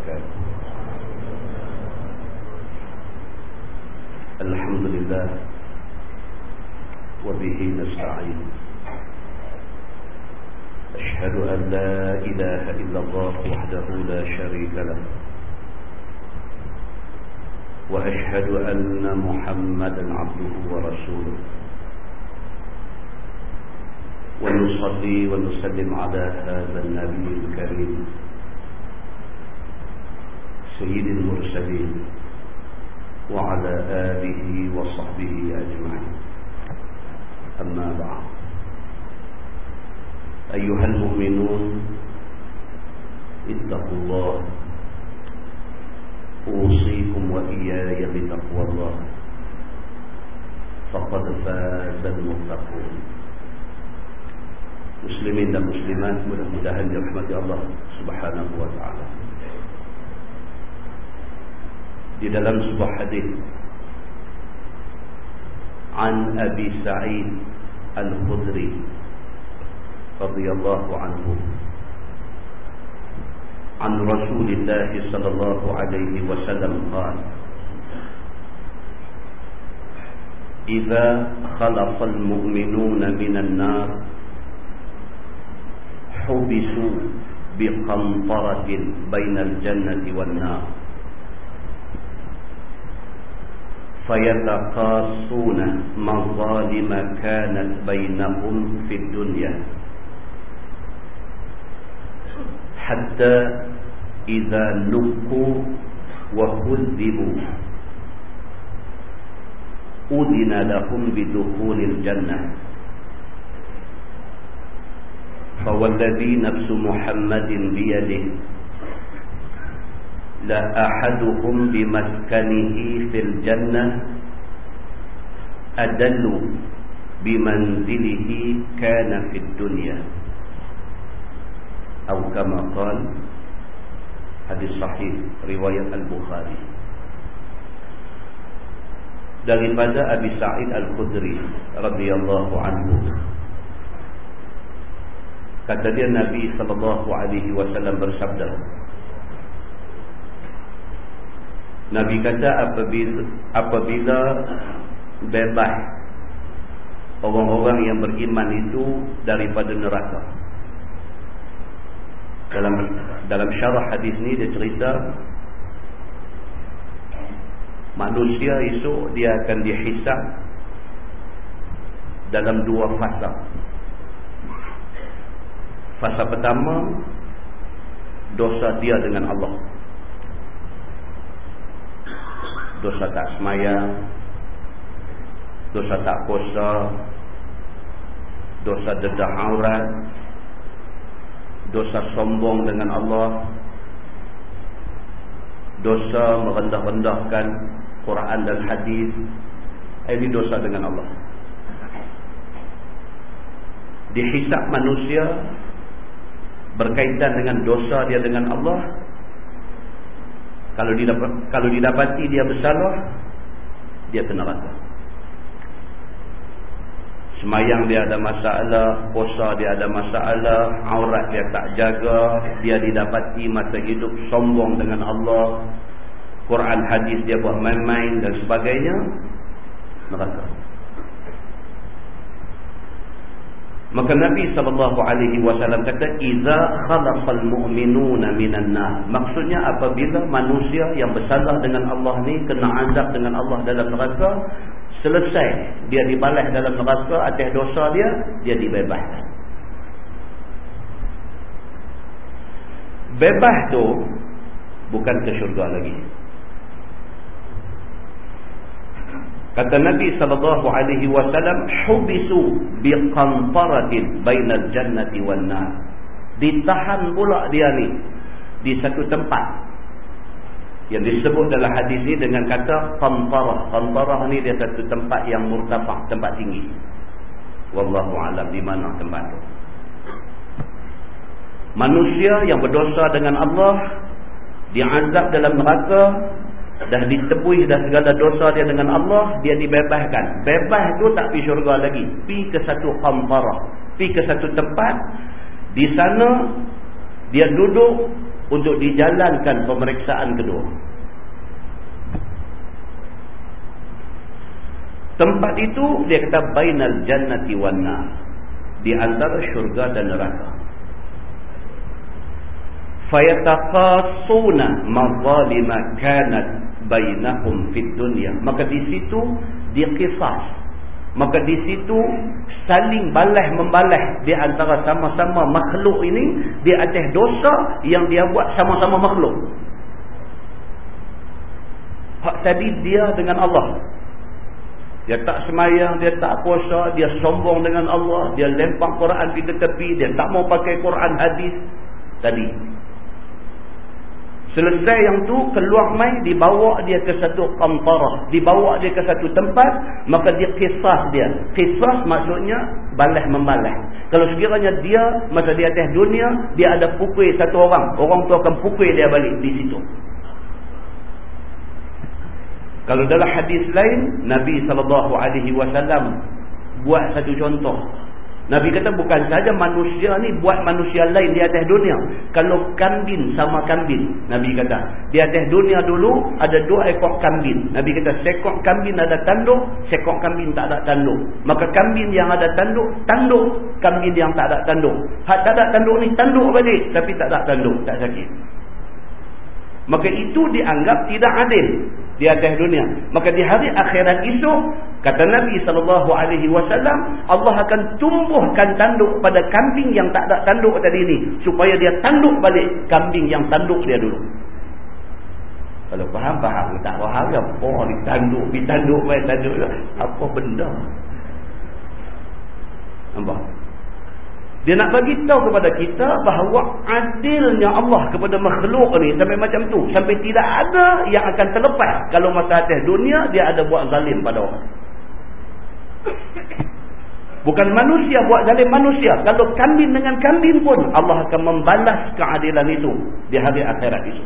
وبركاته. الحمد لله وبه نستعين. أشهد أن لا إله إلا الله وحده لا شريك له. وأشهد أن محمدا عبده ورسوله. ونصلي ونسلم على هذا النبي الكريم. سيد المرسلين وعلى آله وصحبه أجمعين. أما بعد. أيها المؤمنون اتقوا الله. أوصيكم وإياي بتقوى الله. فقد فاز المتقون. muslimin dan muslimat Allah Subhanahu wa taala. Di dalam sebuah hadis An Abi Sa'id Al-Khudri radhiyallahu anhu An Rasulillah sallallahu alaihi wasallam qala إذا خلق المؤمنون من النار حبسوا بقنطرة بين الجنة والنار فيتقاصون مظالم كانت بينهم في الدنيا. حتى إذا لقوا وكذبوا أذن لهم بدخول الجنة. فوالذي نفس محمد بيده la ahaduhum bi maskanihi fil jannah adallu bi manzilihi kana fid dunya. Atau kama qala hadis sahih riwayat al bukhari daripada abi sa'id al khudri radhiyallahu anhu. Kata dia nabi sallallahu alaihi wasallam bersabda Nabi kata apabila apabila bebas orang-orang yang beriman itu daripada neraka. Dalam dalam syarah hadis ni dia cerita manusia esok dia akan dihisap dalam dua fasa. Fasa pertama dosa dia dengan Allah. Dosa tak semayang, dosa tak puasa, dosa dedah aurat, dosa sombong dengan Allah, dosa merendah-rendahkan Quran dan hadis. Ini dosa dengan Allah. Dihisap manusia berkaitan dengan dosa dia dengan Allah kalau didapat, kalau didapati dia bersalah dia kena rata semayang dia ada masalah puasa dia ada masalah aurat dia tak jaga dia didapati masa hidup sombong dengan Allah Quran hadis dia buat main-main dan sebagainya neraka Maka Nabi sallallahu alaihi wasallam kata iza khalaqal mu'minuna minan nar. Maksudnya apabila manusia yang bersalah dengan Allah ni kena azab dengan Allah dalam neraka, selesai dia dibalas dalam neraka atas dosa dia, dia dibebaskan. Bebas tu bukan ke syurga lagi. Kata Nabi sallallahu alaihi wasallam hubisu biqantaratin bainal jannati wan nar. Ditahan pula dia ni di satu tempat yang disebut dalam hadis ni dengan kata qantarah. Qantarah ni dia satu tempat yang murtafa, tempat tinggi. Wallahu alam di mana tempat tu. Manusia yang berdosa dengan Allah diazab dalam neraka dah ditebus dah segala dosa dia dengan Allah dia dibebaskan. Bebas tu tak pergi syurga lagi. Pergi ke satu qambarah pergi ke satu tempat. Di sana dia duduk untuk dijalankan pemeriksaan kedua. Tempat itu dia kata bainal jannati wan nar. Di antara syurga dan neraka. Fayataqasuna mazalima kanat bainahum fid dunya. Maka di situ dia kisah. Maka di situ saling balas membalas di antara sama-sama makhluk ini di atas dosa yang dia buat sama-sama makhluk. Hak tadi dia dengan Allah. Dia tak semayang, dia tak puasa, dia sombong dengan Allah, dia lempang Quran di tepi, dia tak mau pakai Quran hadis tadi Selesai yang tu keluar mai dibawa dia ke satu kamparah, dibawa dia ke satu tempat, maka dia kisah dia. Kisah maksudnya balas membalas. Kalau sekiranya dia masa di atas dunia dia ada pukul satu orang, orang tu akan pukul dia balik di situ. Kalau dalam hadis lain Nabi wasallam buat satu contoh Nabi kata bukan saja manusia ni buat manusia lain di atas dunia. Kalau kambing sama kambing. Nabi kata. Di atas dunia dulu ada dua ekor kambing. Nabi kata sekor kambing ada tanduk. Sekor kambing tak ada tanduk. Maka kambing yang ada tanduk. Tanduk kambing yang tak ada tanduk. Hak tak ada tanduk ni tanduk balik. Tapi tak ada tanduk. Tak sakit. Maka itu dianggap tidak adil di atas dunia. Maka di hari akhirat itu kata Nabi sallallahu alaihi wasallam Allah akan tumbuhkan tanduk pada kambing yang tak ada tanduk tadi ni supaya dia tanduk balik kambing yang tanduk dia dulu. Kalau faham faham tak faham ya oh ditanduk ditanduk baik tanduk apa benda. Nampak? Dia nak bagi tahu kepada kita bahawa adilnya Allah kepada makhluk ni sampai macam tu. Sampai tidak ada yang akan terlepas. Kalau masa atas dunia dia ada buat zalim pada orang. Bukan manusia buat zalim manusia. Kalau kambing dengan kambing pun Allah akan membalas keadilan itu di hari akhirat itu.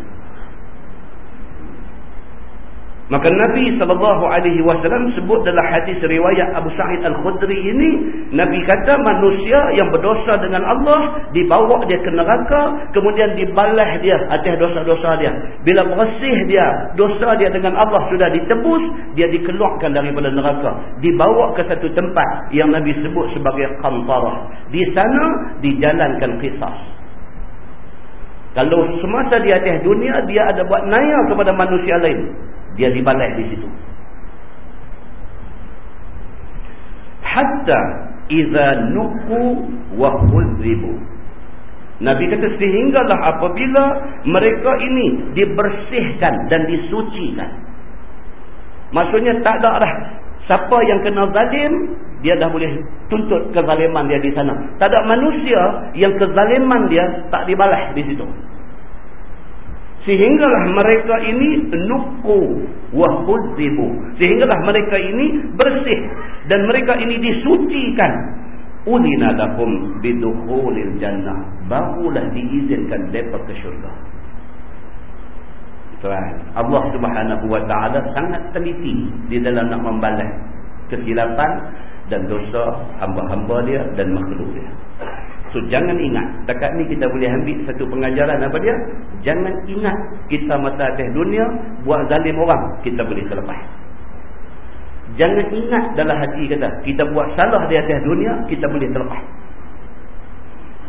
Maka Nabi SAW sebut dalam hadis riwayat Abu Sa'id Al-Khudri ini, Nabi kata manusia yang berdosa dengan Allah, dibawa dia ke neraka, kemudian dibalas dia atas dosa-dosa dia. Bila bersih dia, dosa dia dengan Allah sudah ditebus, dia dikeluarkan daripada neraka. Dibawa ke satu tempat yang Nabi sebut sebagai Qantarah. Di sana, dijalankan kisah. Kalau semasa di atas dunia, dia ada buat naya kepada manusia lain dia dibalai di situ. Hatta idza nuqu wa huzibu Nabi kata sehinggalah apabila mereka ini dibersihkan dan disucikan. Maksudnya tak ada dah siapa yang kena zalim dia dah boleh tuntut kezaliman dia di sana. Tak ada manusia yang kezaliman dia tak dibalas di situ sehinggalah mereka ini nuku wa hudzibu sehinggalah mereka ini bersih dan mereka ini disucikan. Ulina lakum bidukhulil jannah. Barulah diizinkan mereka ke syurga. Tuhan Allah subhanahu wa ta'ala sangat teliti di dalam nak membalas kesilapan dan dosa hamba-hamba dia dan makhluk dia So jangan ingat dekat ni kita boleh ambil satu pengajaran apa dia? Jangan ingat kita masa atas dunia buat zalim orang kita boleh terlepas. Jangan ingat dalam hati kita kita buat salah di atas dunia kita boleh terlepas.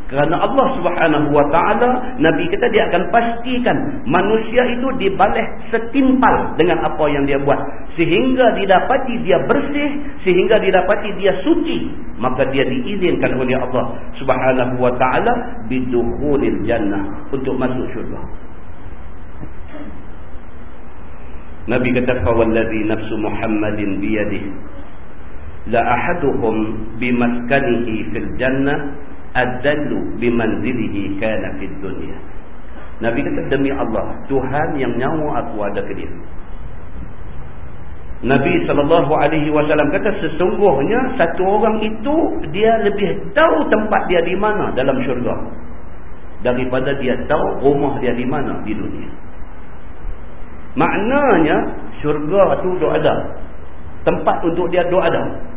Kerana Allah subhanahu wa ta'ala Nabi kita dia akan pastikan Manusia itu dibalas setimpal Dengan apa yang dia buat. Sehingga didapati dia bersih Sehingga didapati dia suci Maka dia diizinkan oleh Allah subhanahu wa ta'ala Bidukhulil jannah Untuk masuk syurga. Nabi kata Fawalladhi nafsu Muhammadin biyadih La ahaduhum bimaskanihi fil jannah adallu bimanzilihi kana fid dunya. Nabi kata demi Allah Tuhan yang nyawa aku ada ke dia. Nabi SAW kata sesungguhnya satu orang itu dia lebih tahu tempat dia di mana dalam syurga daripada dia tahu rumah dia di mana di dunia. Maknanya syurga tu duk ada. Tempat untuk dia duk ada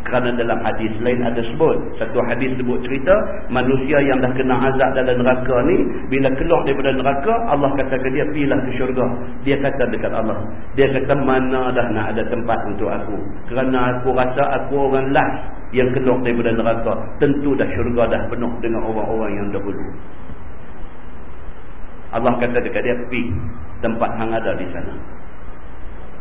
Kerana dalam hadis lain ada sebut. Satu hadis sebut cerita, manusia yang dah kena azab dalam neraka ni, bila keluar daripada neraka, Allah kata ke dia, pergilah ke syurga. Dia kata dekat Allah. Dia kata, mana dah nak ada tempat untuk aku. Kerana aku rasa aku orang last yang keluar daripada neraka. Tentu dah syurga dah penuh dengan orang-orang yang dahulu. Allah kata dekat dia, pergi tempat hang ada di sana.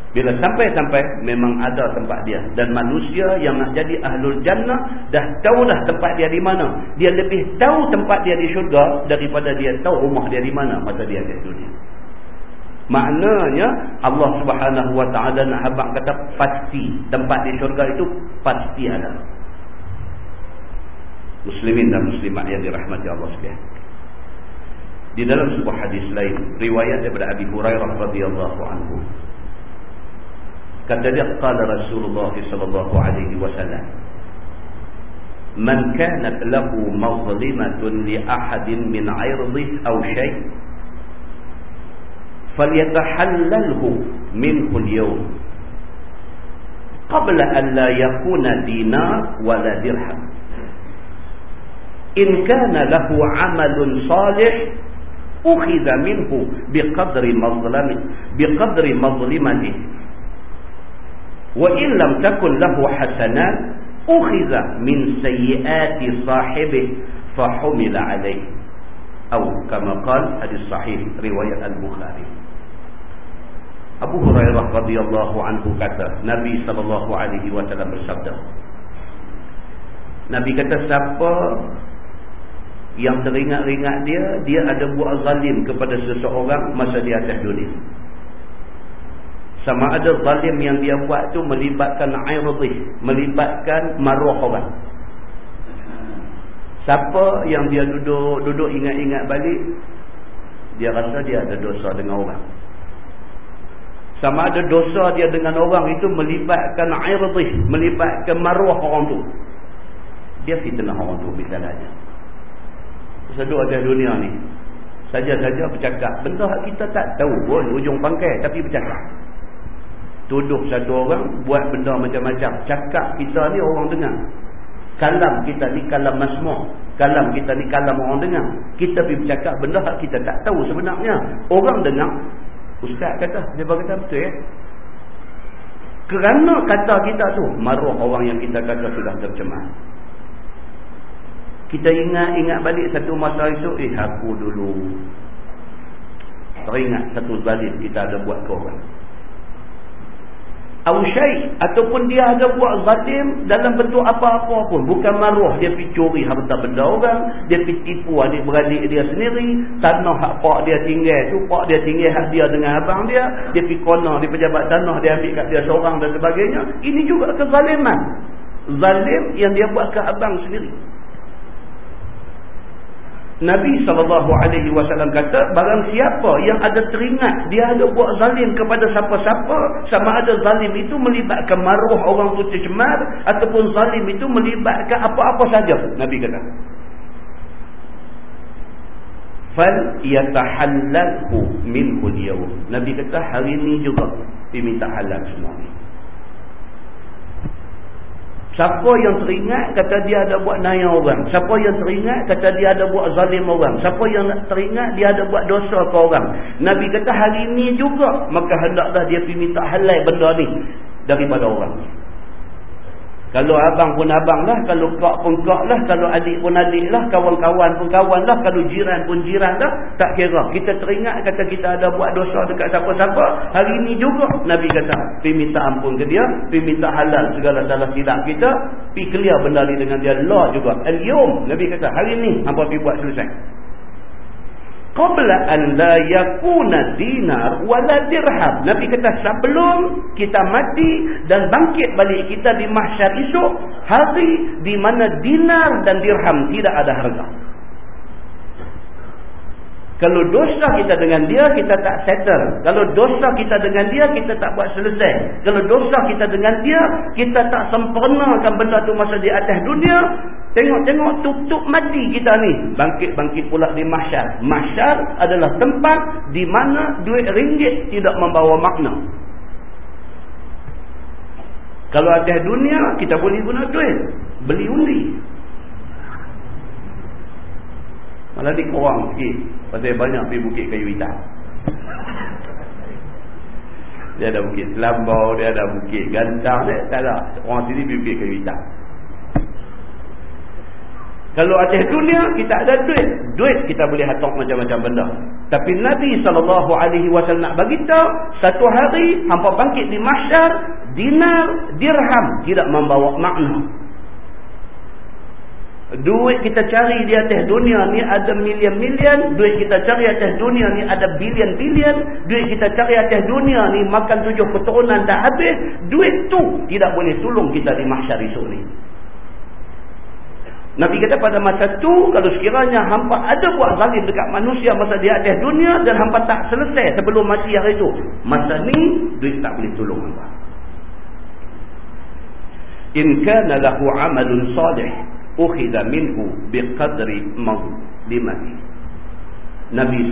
Bila sampai-sampai memang ada tempat dia dan manusia yang nak jadi ahlul jannah dah tahu dah tempat dia di mana. Dia lebih tahu tempat dia di syurga daripada dia tahu rumah dia di mana masa dia di dunia. Maknanya Allah Subhanahu wa taala nak habaq kata pasti tempat di syurga itu pasti ada. Muslimin dan muslimat yang dirahmati Allah sekalian. Di dalam sebuah hadis lain riwayat daripada Abi Hurairah radhiyallahu anhu kata dia qala Rasulullah sallallahu alaihi wasallam man kanat lahu mazlimatun li ahadin min 'irdihi aw shay' falyatahallalhu minhu al-yawm qabla an la yakuna dinar wala dirham in kana lahu 'amalun salih ukhidha minhu biqadri mazlamati biqadri wa in lam takun lahu hasanat ukhiza min sayiati sahibi fa humila alayhi atau kama qala hadis sahih riwayat al-bukhari. Abu Hurairah radhiyallahu anhu kata Nabi sallallahu alaihi wasallam bersabda Nabi kata siapa yang teringat-ringat dia dia ada buat zalim kepada seseorang masa di atas dunia sama ada zalim yang dia buat tu melibatkan airdih melibatkan maruah orang siapa yang dia duduk duduk ingat-ingat balik dia rasa dia ada dosa dengan orang. Sama ada dosa dia dengan orang itu melibatkan airdih melibatkan maruah orang tu. Dia fitnah orang tu misalnya. Seduk atas dunia ni. Saja-saja bercakap. Benda kita tak tahu pun ujung pangkai tapi bercakap tuduh satu orang buat benda macam-macam. Cakap kita ni orang dengar. Kalam kita ni kalam masmur. Kalam kita ni kalam orang dengar. Kita pergi bercakap benda hak kita tak tahu sebenarnya. Orang dengar. Ustaz kata dia kata betul ya? Kerana kata kita tu maruah orang yang kita kata sudah tercemar. Kita ingat-ingat balik satu masa itu eh aku dulu. Teringat satu zalim kita ada buat ke orang Ausyai ataupun dia ada buat zalim dalam bentuk apa-apa pun. Bukan maruah dia pergi curi harta benda orang dia pergi tipu adik-beradik dia sendiri tanah hak pak dia tinggal tu pak dia tinggal hak dia dengan abang dia dia pergi kona di pejabat tanah dia ambil kat dia seorang dan sebagainya. Ini juga kezaliman. Zalim yang dia buat ke abang sendiri Nabi SAW kata, barang siapa yang ada teringat, dia ada buat zalim kepada siapa-siapa, sama ada zalim itu melibatkan maruah orang tu tercemar, ataupun zalim itu melibatkan apa-apa saja. Nabi kata. Fal yatahallalhu minhu liyawm. Nabi kata, hari ini juga diminta halal semua ni. Siapa yang teringat kata dia ada buat naya orang. Siapa yang teringat kata dia ada buat zalim orang. Siapa yang teringat dia ada buat dosa ke orang. Nabi kata hari ini juga. Maka hendaklah dia pergi minta halal benda ni. Daripada orang. Kalau abang pun abang lah, kalau kak pun kak lah, kalau adik pun adik lah, kawan-kawan pun kawan lah, kalau jiran pun jiran lah, tak kira. Kita teringat kata kita ada buat dosa dekat siapa-siapa, hari ini juga Nabi kata, pergi minta ampun ke dia, pergi minta halal segala salah silap kita, pergi clear benda ni dengan dia, law juga. Al-Yum, Nabi kata, hari ini, apa pergi buat selesai qabla an la yakuna dinar wala dirham nabi kata sebelum kita mati dan bangkit balik kita di mahsyar esok hari di mana dinar dan dirham tidak ada harga kalau dosa kita dengan dia, kita tak settle. Kalau dosa kita dengan dia, kita tak buat selesai. Kalau dosa kita dengan dia, kita tak sempurnakan benda tu masa di atas dunia. Tengok-tengok tuk-tuk mati kita ni. Bangkit-bangkit pula di mahsyar. Mahsyar adalah tempat di mana duit ringgit tidak membawa makna. Kalau atas dunia, kita boleh guna duit. Beli undi. Malah ni korang sikit. Pasal banyak pergi bukit kayu hitam. Dia ada bukit selambau, dia ada bukit gantang. Dia, tak ada. Orang sini pergi bukit kayu hitam. Kalau atas dunia, kita ada duit. Duit kita boleh hatok macam-macam benda. Tapi Nabi SAW nak bagi tahu satu hari, hampa bangkit di masyar, dinar, dirham, tidak membawa makna. Duit kita cari di atas dunia ni ada milion-milion. Duit kita cari atas dunia ni ada bilion-bilion. Duit kita cari atas dunia ni makan tujuh keturunan dah habis. Duit tu tidak boleh tolong kita di mahsyar esok ni. Nabi kata pada masa tu kalau sekiranya hampa ada buat zalim dekat manusia masa dia atas dunia dan hampa tak selesai sebelum mati hari itu. Masa ni duit tak boleh tolong hampa. In kana lahu amalun salih ukhidha minhu biqadri mazlimati. Nabi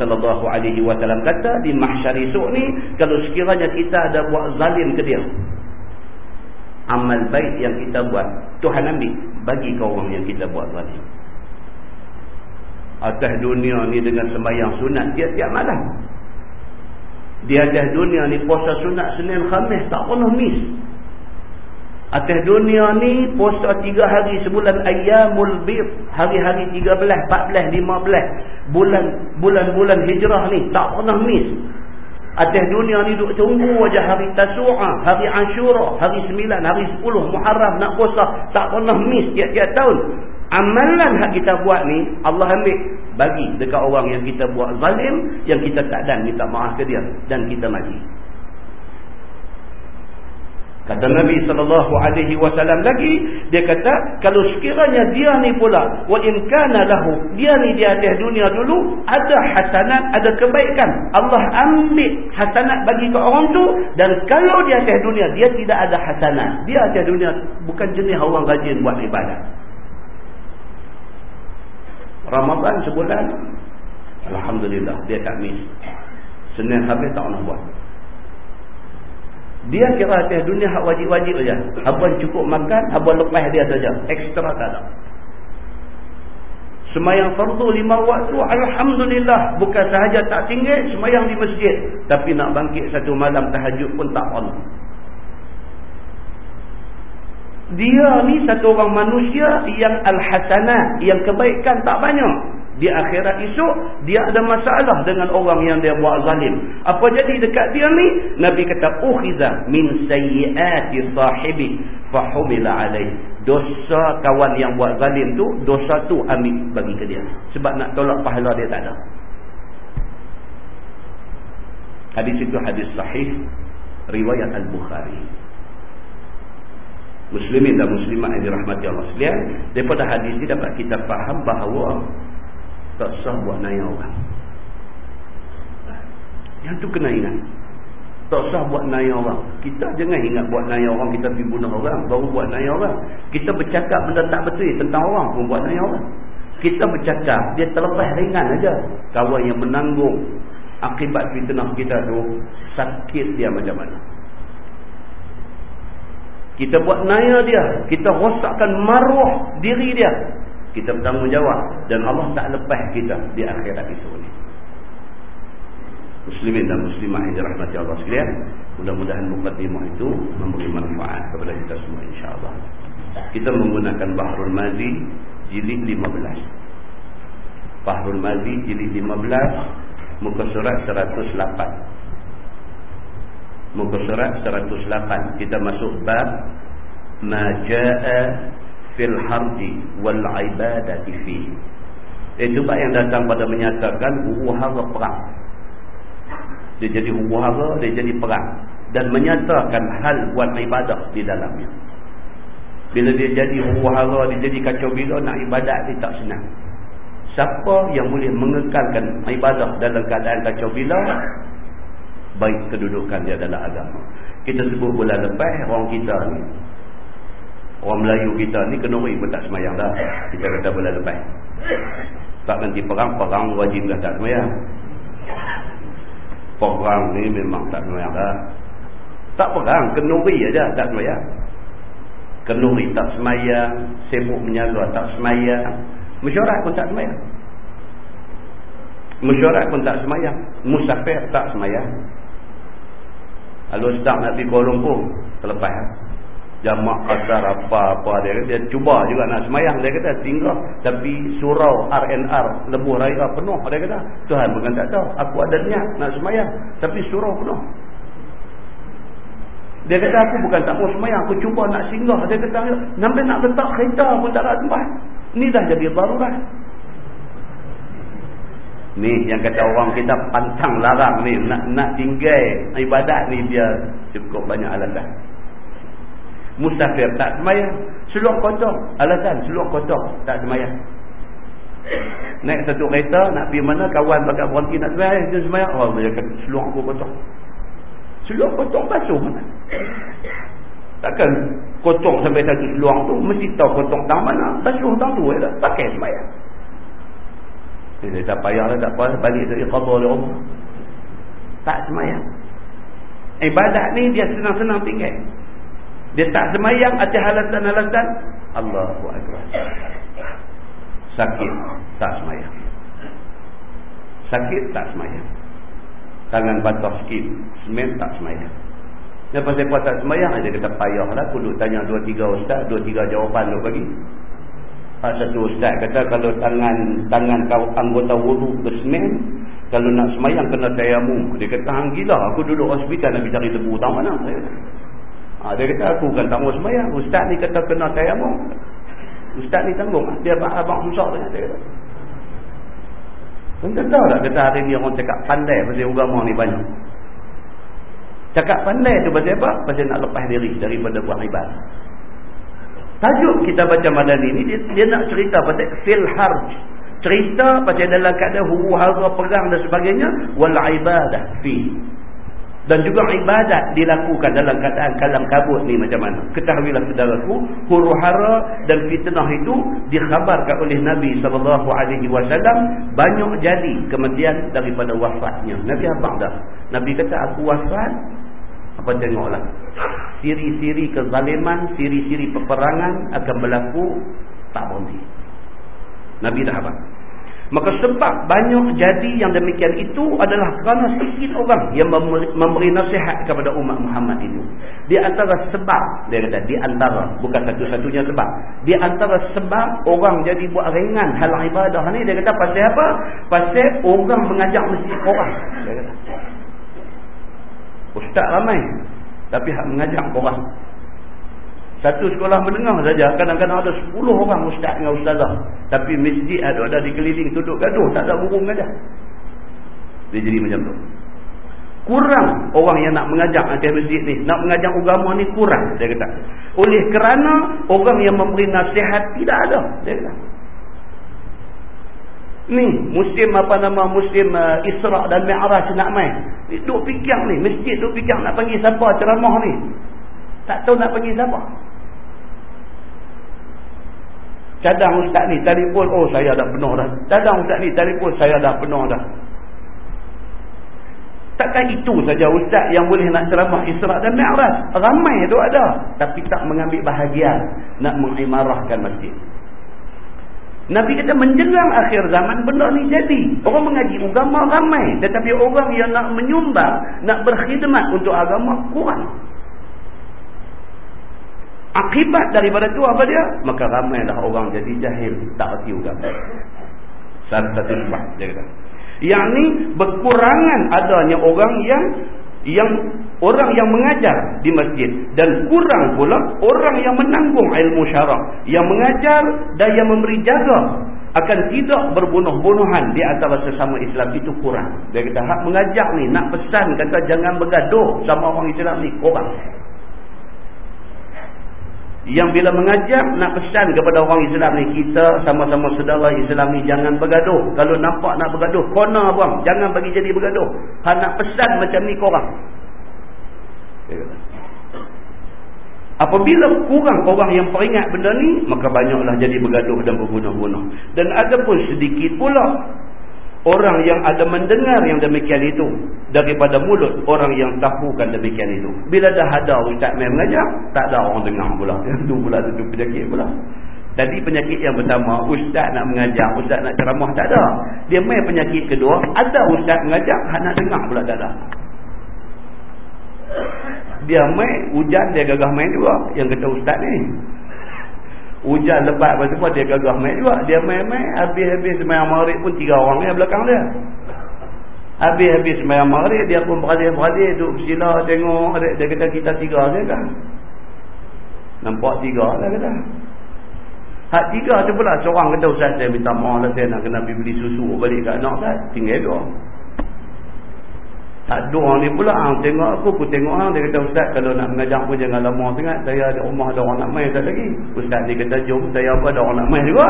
wasallam kata di mahsyar esok ni kalau sekiranya kita ada buat zalim ke dia amal baik yang kita buat Tuhan ambil bagi ke orang yang kita buat zalim atas dunia ni dengan sembahyang sunat tiap-tiap malam. Di atas dunia ni puasa sunat Senin Khamis tak pernah miss. Atas dunia ni puasa tiga hari sebulan ayamul bir hari-hari 13, 14, 15 bulan bulan-bulan hijrah ni tak pernah miss Atas dunia ni duk tunggu aja hari Tasu'a, hari Ashura, hari 9, hari 10 Muharram nak puasa, tak pernah miss tiap-tiap tahun. Amalan hak kita buat ni Allah ambil bagi dekat orang yang kita buat zalim, yang kita tak dan minta maaf ke dia dan kita mati. Kata Nabi sallallahu alaihi wasallam lagi, dia kata kalau sekiranya dia ni pula wa in kana lahu, dia ni di atas dunia dulu ada hasanat, ada kebaikan. Allah ambil hasanat bagi ke orang tu dan kalau di atas dunia dia tidak ada hasanat, dia atas dunia bukan jenis orang rajin buat ibadat. Ramadan sebulan Alhamdulillah dia tak miss. Senin habis tak nak buat. Dia kira atas dunia hak wajib-wajib saja. Abang cukup makan, abang lepas dia saja. Ekstra tak ada. Semayang fardu lima waktu, Alhamdulillah. Bukan sahaja tak tinggal, semayang di masjid. Tapi nak bangkit satu malam tahajud pun tak on. Dia ni satu orang manusia yang al-hasanah, yang kebaikan tak banyak di akhirat esok dia ada masalah dengan orang yang dia buat zalim. Apa jadi dekat dia ni? Nabi kata ukhiza min sayyiati sahibi fa humila alai dosa kawan yang buat zalim tu dosa tu ambil bagi ke dia. Sebab nak tolak pahala dia tak ada. Hadis itu hadis sahih riwayat al-bukhari. Muslimin dan muslimat yang dirahmati Allah sekalian daripada hadis ini dapat kita faham bahawa tak sah buat naya orang. Yang tu kena ingat tak sah buat naya orang. Kita jangan ingat buat naya orang kita pergi bunuh orang baru buat naya orang. Kita bercakap benda tak betul tentang orang pun buat naya orang. Kita bercakap dia terlepas ringan aja. Kawan yang menanggung akibat fitnah kita tu sakit dia macam mana. Kita buat naya dia kita rosakkan maruah diri dia kita bertanggungjawab dan Allah tak lepas kita di akhirat itu ni. Muslimin dan muslimah yang dirahmati Allah sekalian, mudah-mudahan mukadimah itu memberi manfaat kepada kita semua insya-Allah. Kita menggunakan Bahrul Mazi jilid 15. Bahrul Mazi jilid 15 muka surat 108. Muka surat 108 kita masuk bab majaa fil harji wal ibadati fi. Itu bab yang datang pada menyatakan huru-hara perang. Dia jadi huru-hara dia jadi perang. Dan menyatakan hal buat ibadah di dalamnya. Bila dia jadi huru-hara dia jadi kacau bila nak ibadat dia tak senang. Siapa yang boleh mengekalkan ibadah dalam keadaan kacau bila baik kedudukan dia dalam agama. Kita sebut bulan lepas orang kita ni Orang Melayu kita ni kenuri pun tak semayang dah. Kita kata boleh lepas. Tak nanti perang, perang wajib dah tak semayang. Perang ni memang tak semayang dah. Tak perang, kenuri aja tak semayang. kenduri tak semayang, sibuk menyaga tak semayang, mesyuarat pun tak semayang. Mesyuarat pun tak semayang, musafir tak semayang. Lalu sedang nak pergi Kuala Lumpur, terlepas. Jamak kasar apa-apa dia dia cuba juga nak semayang dia kata tinggal tapi surau RNR lebuh raya penuh dia kata Tuhan bukan tak tahu aku ada niat nak semayang tapi surau penuh dia kata aku bukan tak mau semayang. Aku cuba nak singgah. Dia kata sampai nak letak kereta pun tak ada tempat. Ni dah jadi darurat. Ni yang kata orang kita pantang larang ni. Nak nak tinggal ibadat ni dia cukup banyak alasan. Mustafir tak semayang. Seluar kotor. Alasan seluar kotor. Tak semayang. Naik satu kereta nak pergi mana kawan bakal berhenti nak semayang. Dia semayang. Oh dia kata seluar aku kotor. Seluar kotor basuh mana? Takkan kocok sampai satu seluar tu mesti tahu kocok tang mana. Basuh tang tu ya pakai sembahyang. Dia tak payah lah tak payah balik dari qada oleh Allah. Tak sembahyang. Ibadat ni dia senang-senang tinggal. Dia tak sembahyang atas alasan-alasan? Allahu akbar. Sakit tak sembahyang. Sakit tak sembahyang tangan batas sikit semen tak semayang. Lepas lepas tak semayang dia kata payah lah. Aku duduk tanya dua tiga ustaz dua tiga jawapan duk bagi. Pak satu ustaz kata kalau tangan tangan kau anggota wudu bersemen kalau nak semayang kena tayamu dia kata gila aku duduk hospital nak cari tebu tak mana ha, dia kata aku kan mau semayang ustaz ni kata kena tayamu ustaz ni tanggung dia abang, abang musak dia kata Tuan tahu tak kata hari ni orang cakap pandai pasal agama ni banyak. Cakap pandai tu pasal apa? Pasal nak lepas diri daripada buah ibadah. Tajuk kita baca malam ni dia, dia nak cerita pasal fil harj. Cerita pasal dalam keadaan huru-hara perang dan sebagainya wal ibadah fi dan juga ibadat dilakukan dalam keadaan kalam kabut ni macam mana. Ketahuilah saudaraku huru hara dan fitnah itu dikhabarkan oleh Nabi SAW banyak jadi kemudian daripada wafatnya. Nabi abang dah? Nabi kata aku wafat. Apa tengoklah. Siri-siri kezaliman siri-siri peperangan akan berlaku tak berhenti. Nabi dah abang Maka sebab banyak jadi yang demikian itu adalah kerana sikit orang yang memberi, nasihat kepada umat Muhammad itu. Di antara sebab, dia kata, di antara, bukan satu-satunya sebab. Di antara sebab orang jadi buat ringan hal ibadah ni, dia kata pasal apa? Pasal orang mengajak mesti orang. Dia kata. Ustaz ramai. Tapi hak mengajak orang. Satu sekolah menengah saja kadang-kadang ada 10 orang ustaz dengan ustazah. Tapi masjid ada ada di keliling duduk gaduh, tak ada burung aja. Dia jadi macam tu. Kurang orang yang nak mengajak atas masjid ni, nak mengajak agama ni kurang dia kata. Oleh kerana orang yang memberi nasihat tidak ada, dia kata. Ni musim apa nama musim uh, Isra dan Mi'raj nak main. Duk fikir ni, masjid duk fikir nak panggil siapa ceramah ni. Tak tahu nak panggil siapa. Cadang ustaz ni telefon, oh saya dah penuh dah. Cadang ustaz ni telefon, saya dah penuh dah. Takkan itu saja ustaz yang boleh nak ceramah Isra' dan Mi'raj. Ramai tu ada. Tapi tak mengambil bahagian nak mengimarahkan masjid. Nabi kata menjelang akhir zaman benda ni jadi. Orang mengaji agama ramai. Tetapi orang yang nak menyumbang, nak berkhidmat untuk agama kurang. Akibat daripada itu apa dia? Maka ramailah orang jadi jahil. Tak hati juga. Salah satu sebab. Dia kata. Yang ni berkurangan adanya orang yang yang orang yang mengajar di masjid dan kurang pula orang yang menanggung ilmu syarak yang mengajar dan yang memberi jaga akan tidak berbunuh-bunuhan di antara sesama Islam itu kurang dia kata hak mengajak ni nak pesan kata jangan bergaduh sama orang Islam ni kurang yang bila mengajak nak pesan kepada orang Islam ni kita sama-sama saudara Islam ni jangan bergaduh. Kalau nampak nak bergaduh kona bang jangan bagi jadi bergaduh. Ha nak pesan macam ni korang. Apabila kurang orang yang peringat benda ni maka banyaklah jadi bergaduh dan berbunuh-bunuh. Dan ada pun sedikit pula orang yang ada mendengar yang demikian itu daripada mulut orang yang tahukan demikian itu. Bila dah ada ustaz main mengajar tak ada orang dengar pula. Itu pula itu penyakit pula. Tadi penyakit yang pertama ustaz nak mengajar ustaz nak ceramah tak ada. Dia main penyakit kedua ada ustaz mengajar nak dengar pula tak ada. Dia main hujan dia gagah main juga. Yang kata ustaz ni Hujan lebat apa semua dia gagah main juga. Dia main-main habis-habis semayang maghrib pun tiga orang yang belakang dia. Habis-habis semayang maghrib dia pun beradir-beradir duduk bersila tengok. Dia, dia kata kita tiga saja kan. Nampak tiga lah kata. Hak tiga tu pula seorang kata Ustaz saya minta maaf lah saya nak kena pergi beli susu balik kat anak saya. Tinggal dua. Tak ada orang ni pula hang tengok aku aku tengok hang dia kata ustaz kalau nak mengajar pun jangan lama sangat. Saya ada rumah ada orang nak mai tak lagi ustaz dia kata jom saya apa ada orang nak mai juga.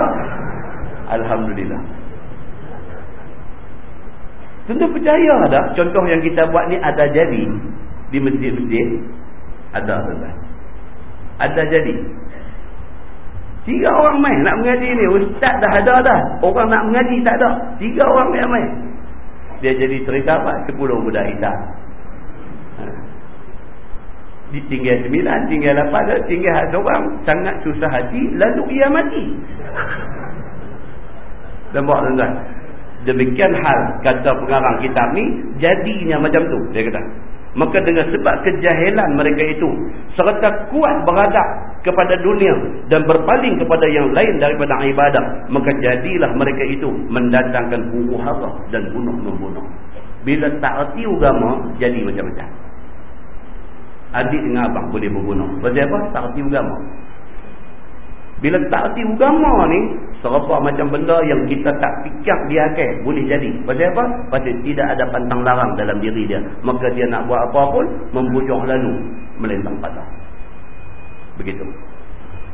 Alhamdulillah. Tentu percaya tak contoh yang kita buat ni ada jadi di masjid-masjid. Ada tuan ada jadi tiga orang mai nak mengaji ni. Ustaz dah ada dah. Orang nak mengaji tak ada. Tiga orang yang mai dia jadi cerita apa? Sepuluh budak hitam. Ha. Tinggal sembilan, tinggal lapan, tinggal seorang. Sangat susah hati, lalu ia mati. Nampak tuan-tuan? Demikian hal kata pengarang kitab ni, jadinya macam tu. Dia kata. Maka dengan sebab kejahilan mereka itu serta kuat beradab kepada dunia dan berpaling kepada yang lain daripada ibadah, maka jadilah mereka itu mendatangkan huru hara dan bunuh-membunuh. Bila tak erti agama, jadi macam-macam. Adik dengan abang boleh berbunuh. Sebab apa? Tak erti agama. Bila tak erti agama ni, serupa macam benda yang kita tak fikir dia akan boleh jadi. Pasal apa? Pasal tidak ada pantang larang dalam diri dia. Maka dia nak buat apa pun, membujuk lalu melintang patah. Begitu.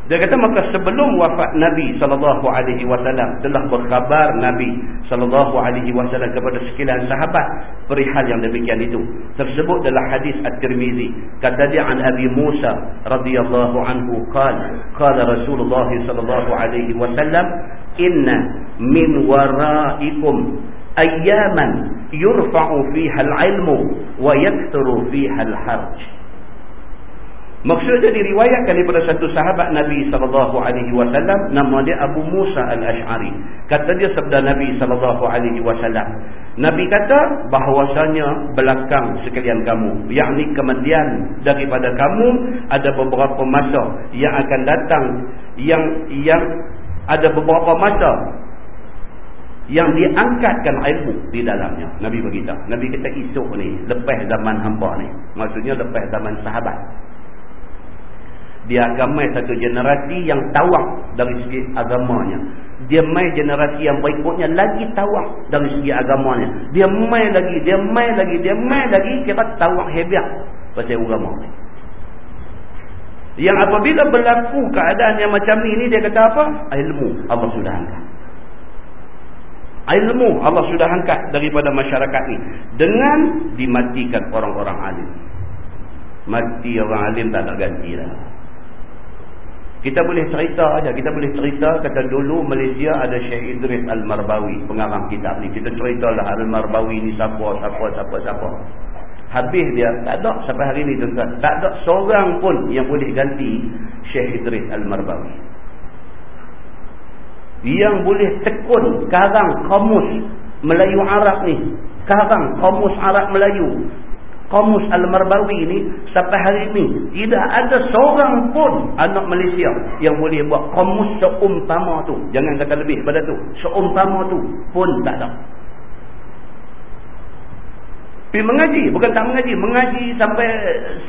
Dia kata maka sebelum wafat Nabi sallallahu alaihi wasallam telah berkhabar Nabi sallallahu alaihi wasallam kepada sekalian sahabat perihal yang demikian itu. Tersebut dalam hadis At-Tirmizi. Kata dia an Abi Musa radhiyallahu anhu qala qala Rasulullah sallallahu alaihi wasallam inna min waraikum ayyaman yurfa'u fiha al-ilmu wa yakthuru fiha al-harj. Maksudnya diriwayatkan daripada satu sahabat Nabi wasallam nama dia Abu Musa Al-Asy'ari. Kata dia sabda Nabi wasallam. Nabi kata bahawasanya belakang sekalian kamu, yakni kemudian daripada kamu ada beberapa masa yang akan datang yang yang ada beberapa masa yang diangkatkan ilmu di dalamnya. Nabi beritahu. Nabi kata esok ni lepas zaman hamba ni. Maksudnya lepas zaman sahabat dia akan satu generasi yang tawak dari segi agamanya. Dia mai generasi yang berikutnya lagi tawak dari segi agamanya. Dia mai lagi dia mai lagi dia mai lagi kira tawak hebat pasal agama. Yang apabila berlaku keadaan yang macam ini dia kata apa? Ilmu Allah sudah angkat. Ilmu Allah sudah angkat daripada masyarakat ini. Dengan dimatikan orang-orang alim. Mati orang alim tak nak ganti lah kita boleh cerita aja, kita boleh cerita kata dulu Malaysia ada Syekh Idris Al-Marbawi, pengarang kitab ni. Kita ceritalah Al-Marbawi ni siapa, siapa, siapa, siapa. Habis dia, tak ada sampai hari ni tuan-tuan. Tak ada seorang pun yang boleh ganti Syekh Idris Al-Marbawi. Yang boleh tekun karang kamus Melayu Arab ni. Karang kamus Arab Melayu Kamus Al-Marbawi ni sampai hari ini tidak ada seorang pun anak Malaysia yang boleh buat kamus seumpama tu. Jangan kata lebih pada tu. Seumpama tu pun tak ada. Pergi mengaji. Bukan tak mengaji. Mengaji sampai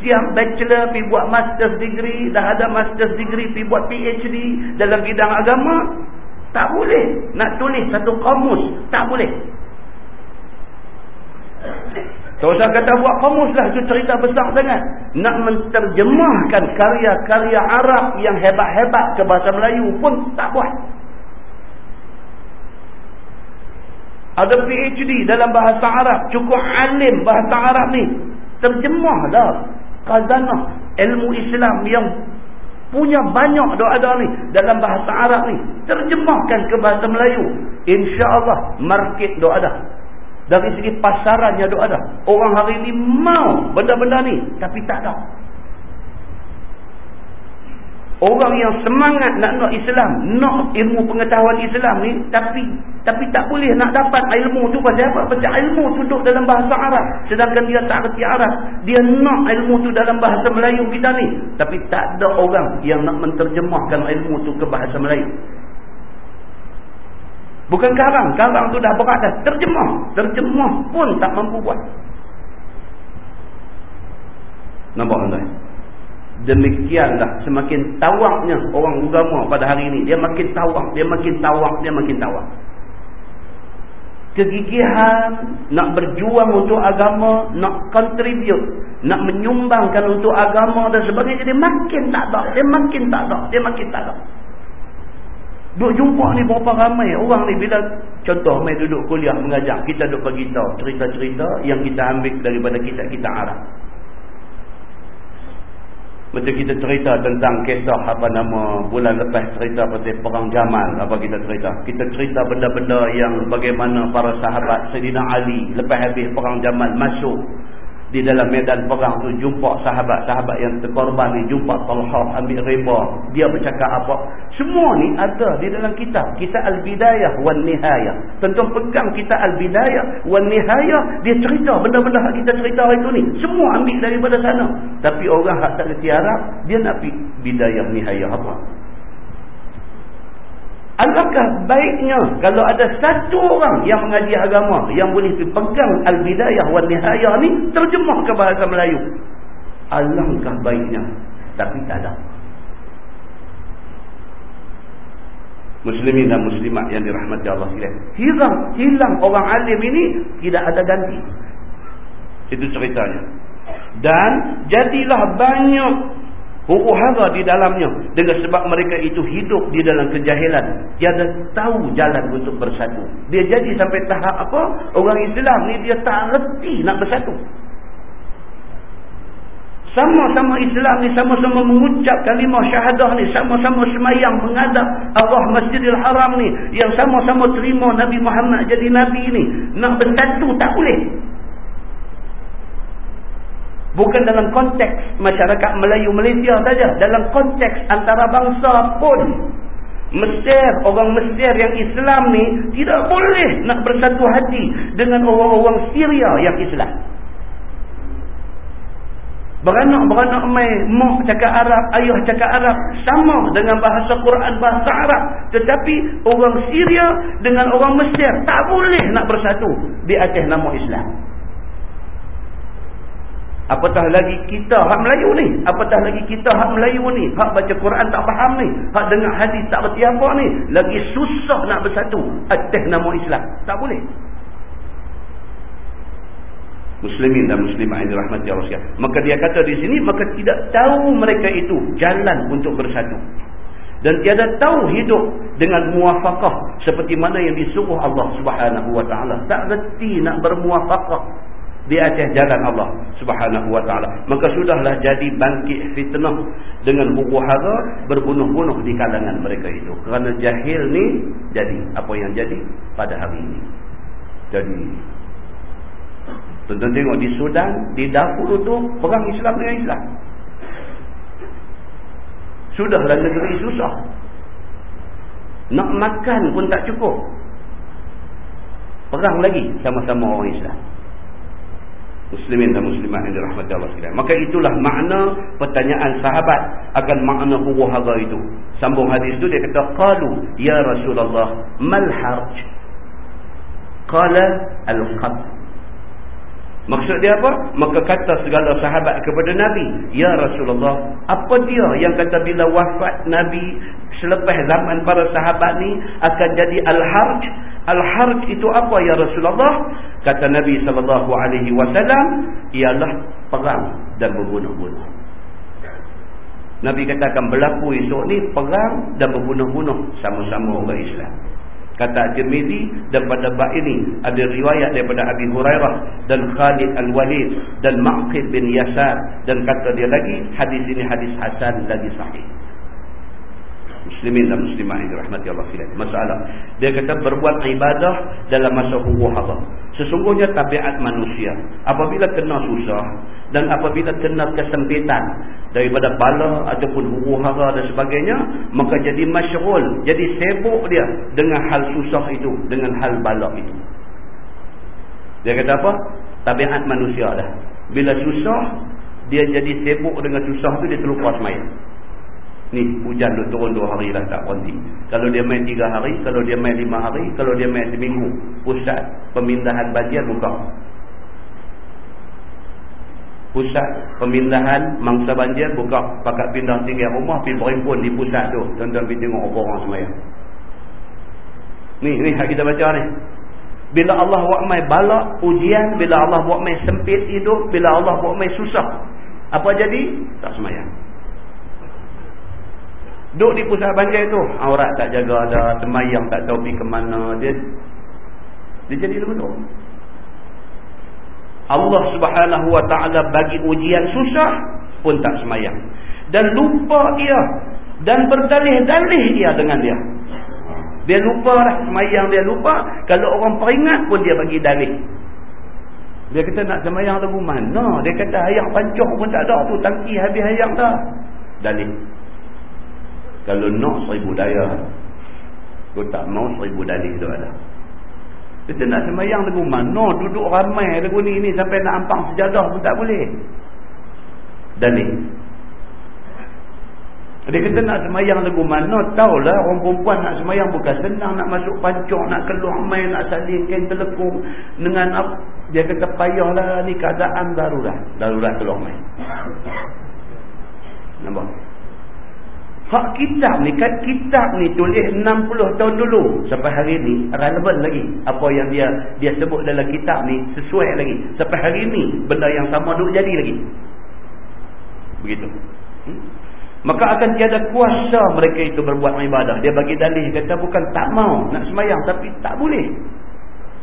siap bachelor, pergi buat master's degree. Dah ada master's degree, pergi buat PhD dalam bidang agama. Tak boleh. Nak tulis satu kamus. Tak boleh. Tak usah kata buat kamus lah itu cerita besar sangat. Nak menterjemahkan karya-karya Arab yang hebat-hebat ke bahasa Melayu pun tak buat. Ada PhD dalam bahasa Arab. Cukup alim bahasa Arab ni. Terjemah dah. Khazanah ilmu Islam yang punya banyak doa-doa ni dalam bahasa Arab ni. Terjemahkan ke bahasa Melayu. InsyaAllah market doa dah. Dari segi pasarannya doa dah. Orang hari ni mau benda-benda ni. Tapi tak ada. Orang yang semangat nak nak Islam, nak ilmu pengetahuan Islam ni, tapi tapi tak boleh nak dapat ilmu tu pasal apa? Pasal ilmu tu duduk dalam bahasa Arab. Sedangkan dia tak kerti Arab. Dia nak ilmu tu dalam bahasa Melayu kita ni. Tapi tak ada orang yang nak menterjemahkan ilmu tu ke bahasa Melayu. Bukan karang. Karang tu dah berat dah. Terjemah. Terjemah pun tak mampu buat. Nampak tuan-tuan? Demikianlah semakin tawaknya orang agama pada hari ini. Dia makin tawak, dia makin tawak, dia makin tawak. Kegigihan, nak berjuang untuk agama, nak contribute, nak menyumbangkan untuk agama dan sebagainya. Dia makin tak ada, dia makin tak ada, dia makin tak ada. Duk jumpa ni berapa ramai orang ni bila contoh main duduk kuliah mengajar. Kita duduk bagi tahu cerita-cerita yang kita ambil daripada kitab-kitab Arab. Macam kita cerita tentang kisah apa nama bulan lepas cerita pasal perang Jamal apa kita cerita. Kita cerita benda-benda yang bagaimana para sahabat Sayyidina Ali lepas habis perang Jamal masuk di dalam medan perang tu jumpa sahabat-sahabat yang terkorban ni jumpa Talha ambil riba dia bercakap apa? Semua ni ada di dalam kitab. Kitab Al-Bidayah wan Nihayah. Tuan pegang kitab Al-Bidayah wan Nihayah dia cerita benda-benda yang kita cerita hari tu ni. Semua ambil daripada sana. Tapi orang hak tak kerti Arab dia nak pergi Bidayah Nihayah apa Alangkah baiknya kalau ada satu orang yang mengaji agama yang boleh pegang al-bidayah wal nihayah ni terjemah ke bahasa Melayu. Alangkah baiknya tapi tak ada. Muslimin dan muslimat yang dirahmati Allah sekalian. Hilang hilang orang alim ini tidak ada ganti. Itu ceritanya. Dan jadilah banyak huru-hara di dalamnya. Dengan sebab mereka itu hidup di dalam kejahilan. Tiada tahu jalan untuk bersatu. Dia jadi sampai tahap apa? Orang Islam ni dia tak reti nak bersatu. Sama-sama Islam ni sama-sama mengucap kalimah syahadah ni. Sama-sama semayang menghadap Allah Masjidil Haram ni. Yang sama-sama terima Nabi Muhammad jadi Nabi ni. Nak bersatu tak boleh Bukan dalam konteks masyarakat Melayu Malaysia saja. Dalam konteks antara bangsa pun. Mesir, orang Mesir yang Islam ni tidak boleh nak bersatu hati dengan orang-orang Syria yang Islam. Beranak-beranak mai, mak cakap Arab, ayah cakap Arab. Sama dengan bahasa Quran, bahasa Arab. Tetapi orang Syria dengan orang Mesir tak boleh nak bersatu di atas nama Islam. Apatah lagi kita hak Melayu ni. Apatah lagi kita hak Melayu ni. Hak baca Quran tak faham ni. Hak dengar hadis tak berti apa ni. Lagi susah nak bersatu. Atas nama Islam. Tak boleh. Muslimin dan muslimah yang dirahmati Allah. Maka dia kata di sini. Maka tidak tahu mereka itu jalan untuk bersatu. Dan tiada tahu hidup dengan muafakah. Seperti mana yang disuruh Allah ta'ala. Tak reti nak bermuafakah di atas jalan Allah subhanahu wa ta'ala. Maka sudahlah jadi bangkit fitnah dengan huru-hara berbunuh-bunuh di kalangan mereka itu. Kerana jahil ni jadi apa yang jadi pada hari ini. Jadi tuan-tuan tengok di Sudan di Darfur tu perang Islam dengan Islam. Sudahlah negeri susah. Nak makan pun tak cukup. Perang lagi sama-sama orang Islam muslimin dan muslimat yang dirahmati Allah sekalian. Maka itulah makna pertanyaan sahabat akan makna huru-hara itu. Sambung hadis itu dia kata qalu ya Rasulullah mal harj? Qala al-qat. Maksud dia apa? Maka kata segala sahabat kepada Nabi, "Ya Rasulullah, apa dia yang kata bila wafat Nabi selepas zaman para sahabat ni akan jadi al-harj?" Al-harj itu apa ya Rasulullah? Kata Nabi sallallahu alaihi wasallam, ialah perang dan berbunuh-bunuh. Nabi kata akan berlaku esok ni perang dan berbunuh-bunuh sama-sama orang Islam. Kata Tirmizi dan pada bab ini ada riwayat daripada Abi Hurairah dan Khalid Al-Walid dan Ma'qil bin Yasar dan kata dia lagi hadis ini hadis hasan lagi sahih. Muslimin dan muslimah yang dirahmati Allah sekalian. Masalah. Dia kata berbuat ibadah dalam masa huru hara. Sesungguhnya tabiat manusia. Apabila kena susah dan apabila kena kesempitan daripada bala ataupun huru hara dan sebagainya. Maka jadi masyarul. Jadi sibuk dia dengan hal susah itu. Dengan hal bala itu. Dia kata apa? Tabiat manusia dah. Bila susah, dia jadi sibuk dengan susah tu dia terlupa semayang. Ni hujan duk turun dua hari lah tak berhenti. Kalau dia main tiga hari, kalau dia main lima hari, kalau dia main seminggu. Pusat pemindahan banjir buka. Pusat pemindahan mangsa banjir buka. Pakat pindah tinggal rumah, pergi berimpun di pusat tu. Tuan-tuan pergi tengok apa orang semayang. Ni, ni kita baca ni. Bila Allah buat mai balak, ujian. Bila Allah buat mai sempit hidup. Bila Allah buat mai susah. Apa jadi? Tak semayang. Duk di pusat banjir tu, aurat tak jaga ada, temayang tak tahu pergi ke mana, dia dia jadi lemah Allah Subhanahu wa taala bagi ujian susah pun tak semayang. Dan lupa dia dan berdalih-dalih dia dengan dia. Dia lupa lah semayang dia lupa, kalau orang peringat pun dia bagi dalih. Dia kata nak semayang lagu mana? Dia kata ayak pancok pun tak ada tu, tangki habis ayak dah. Dalih. Kalau nak seribu daya. Kau tak mau seribu dalih tu ada. Kita nak semayang lagu mana duduk ramai lagu ni ni sampai nak ampang sejadah pun tak boleh. Dalih. Dia kata nak semayang lagu mana tahulah orang perempuan nak semayang bukan senang nak masuk pancok nak keluar main nak saling kain telekung dengan apa dia kata payahlah ni keadaan darurat darurat keluar main nampak Hak kitab ni, kan kitab ni tulis 60 tahun dulu. Sampai hari ni, relevan lagi. Apa yang dia dia sebut dalam kitab ni, sesuai lagi. Sampai hari ni, benda yang sama duk jadi lagi. Begitu. Hmm? Maka akan tiada kuasa mereka itu berbuat ibadah. Dia bagi dalih, kata bukan tak mau nak semayang. Tapi tak boleh.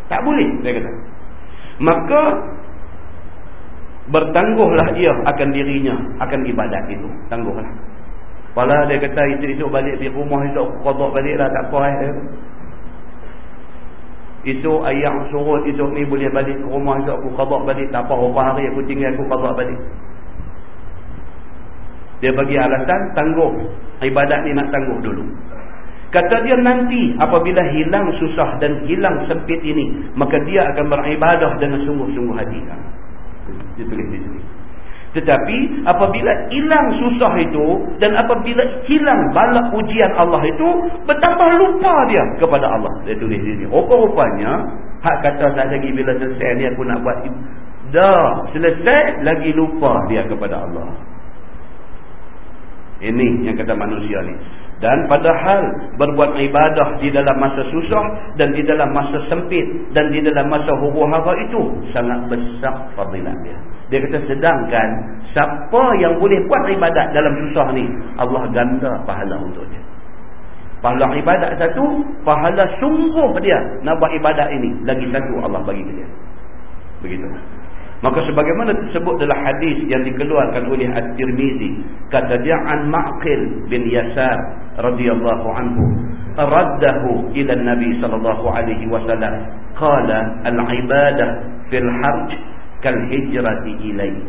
Tak boleh, dia kata. Maka, bertangguhlah ia akan dirinya, akan ibadat itu. Tangguhlah. Pala dia kata esok-esok balik di rumah esok kodok balik lah tak apa eh. Esok ayam surut esok ni boleh balik ke rumah esok aku kodok balik tak apa berapa hari aku tinggal aku kodok balik. Dia bagi alasan tangguh. Ibadat ni nak tangguh dulu. Kata dia nanti apabila hilang susah dan hilang sempit ini. Maka dia akan beribadah dengan sungguh-sungguh hati. Dia tulis di sini. Tetapi apabila hilang susah itu dan apabila hilang balak ujian Allah itu bertambah lupa dia kepada Allah. Dia tulis di sini. Rupa-rupanya hak kata tak lagi bila selesai ni aku nak buat dah selesai lagi lupa dia kepada Allah. Ini yang kata manusia ni. Dan padahal berbuat ibadah di dalam masa susah dan di dalam masa sempit dan di dalam masa huru-hara itu sangat besar fadilat dia. Dia kata sedangkan siapa yang boleh buat ibadat dalam susah ni Allah ganda pahala untuk dia. Pahala ibadat satu, pahala sungguh dia nak buat ibadat ini lagi satu Allah bagi dia. Begitu. Maka sebagaimana tersebut dalam hadis yang dikeluarkan oleh At-Tirmizi, kata dia an Ma'qil bin Yasar radhiyallahu anhu, raddahu ila Nabi sallallahu alaihi wasallam, qala al-ibadah fil harj kal hijrati ilayhi.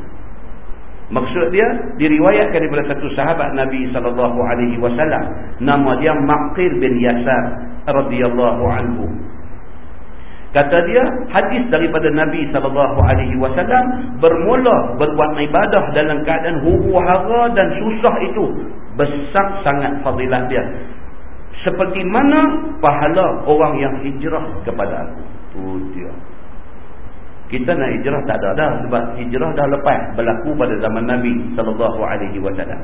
Maksud dia diriwayatkan daripada satu sahabat Nabi sallallahu alaihi wasallam nama dia Ma'qil bin Yasar radhiyallahu anhu Kata dia, hadis daripada Nabi SAW bermula berbuat ibadah dalam keadaan huru-hara dan susah itu. Besar sangat fadilah dia. Seperti mana pahala orang yang hijrah kepada aku. Itu dia kita nak hijrah tak ada dah sebab hijrah dah lepas berlaku pada zaman Nabi sallallahu alaihi wasallam.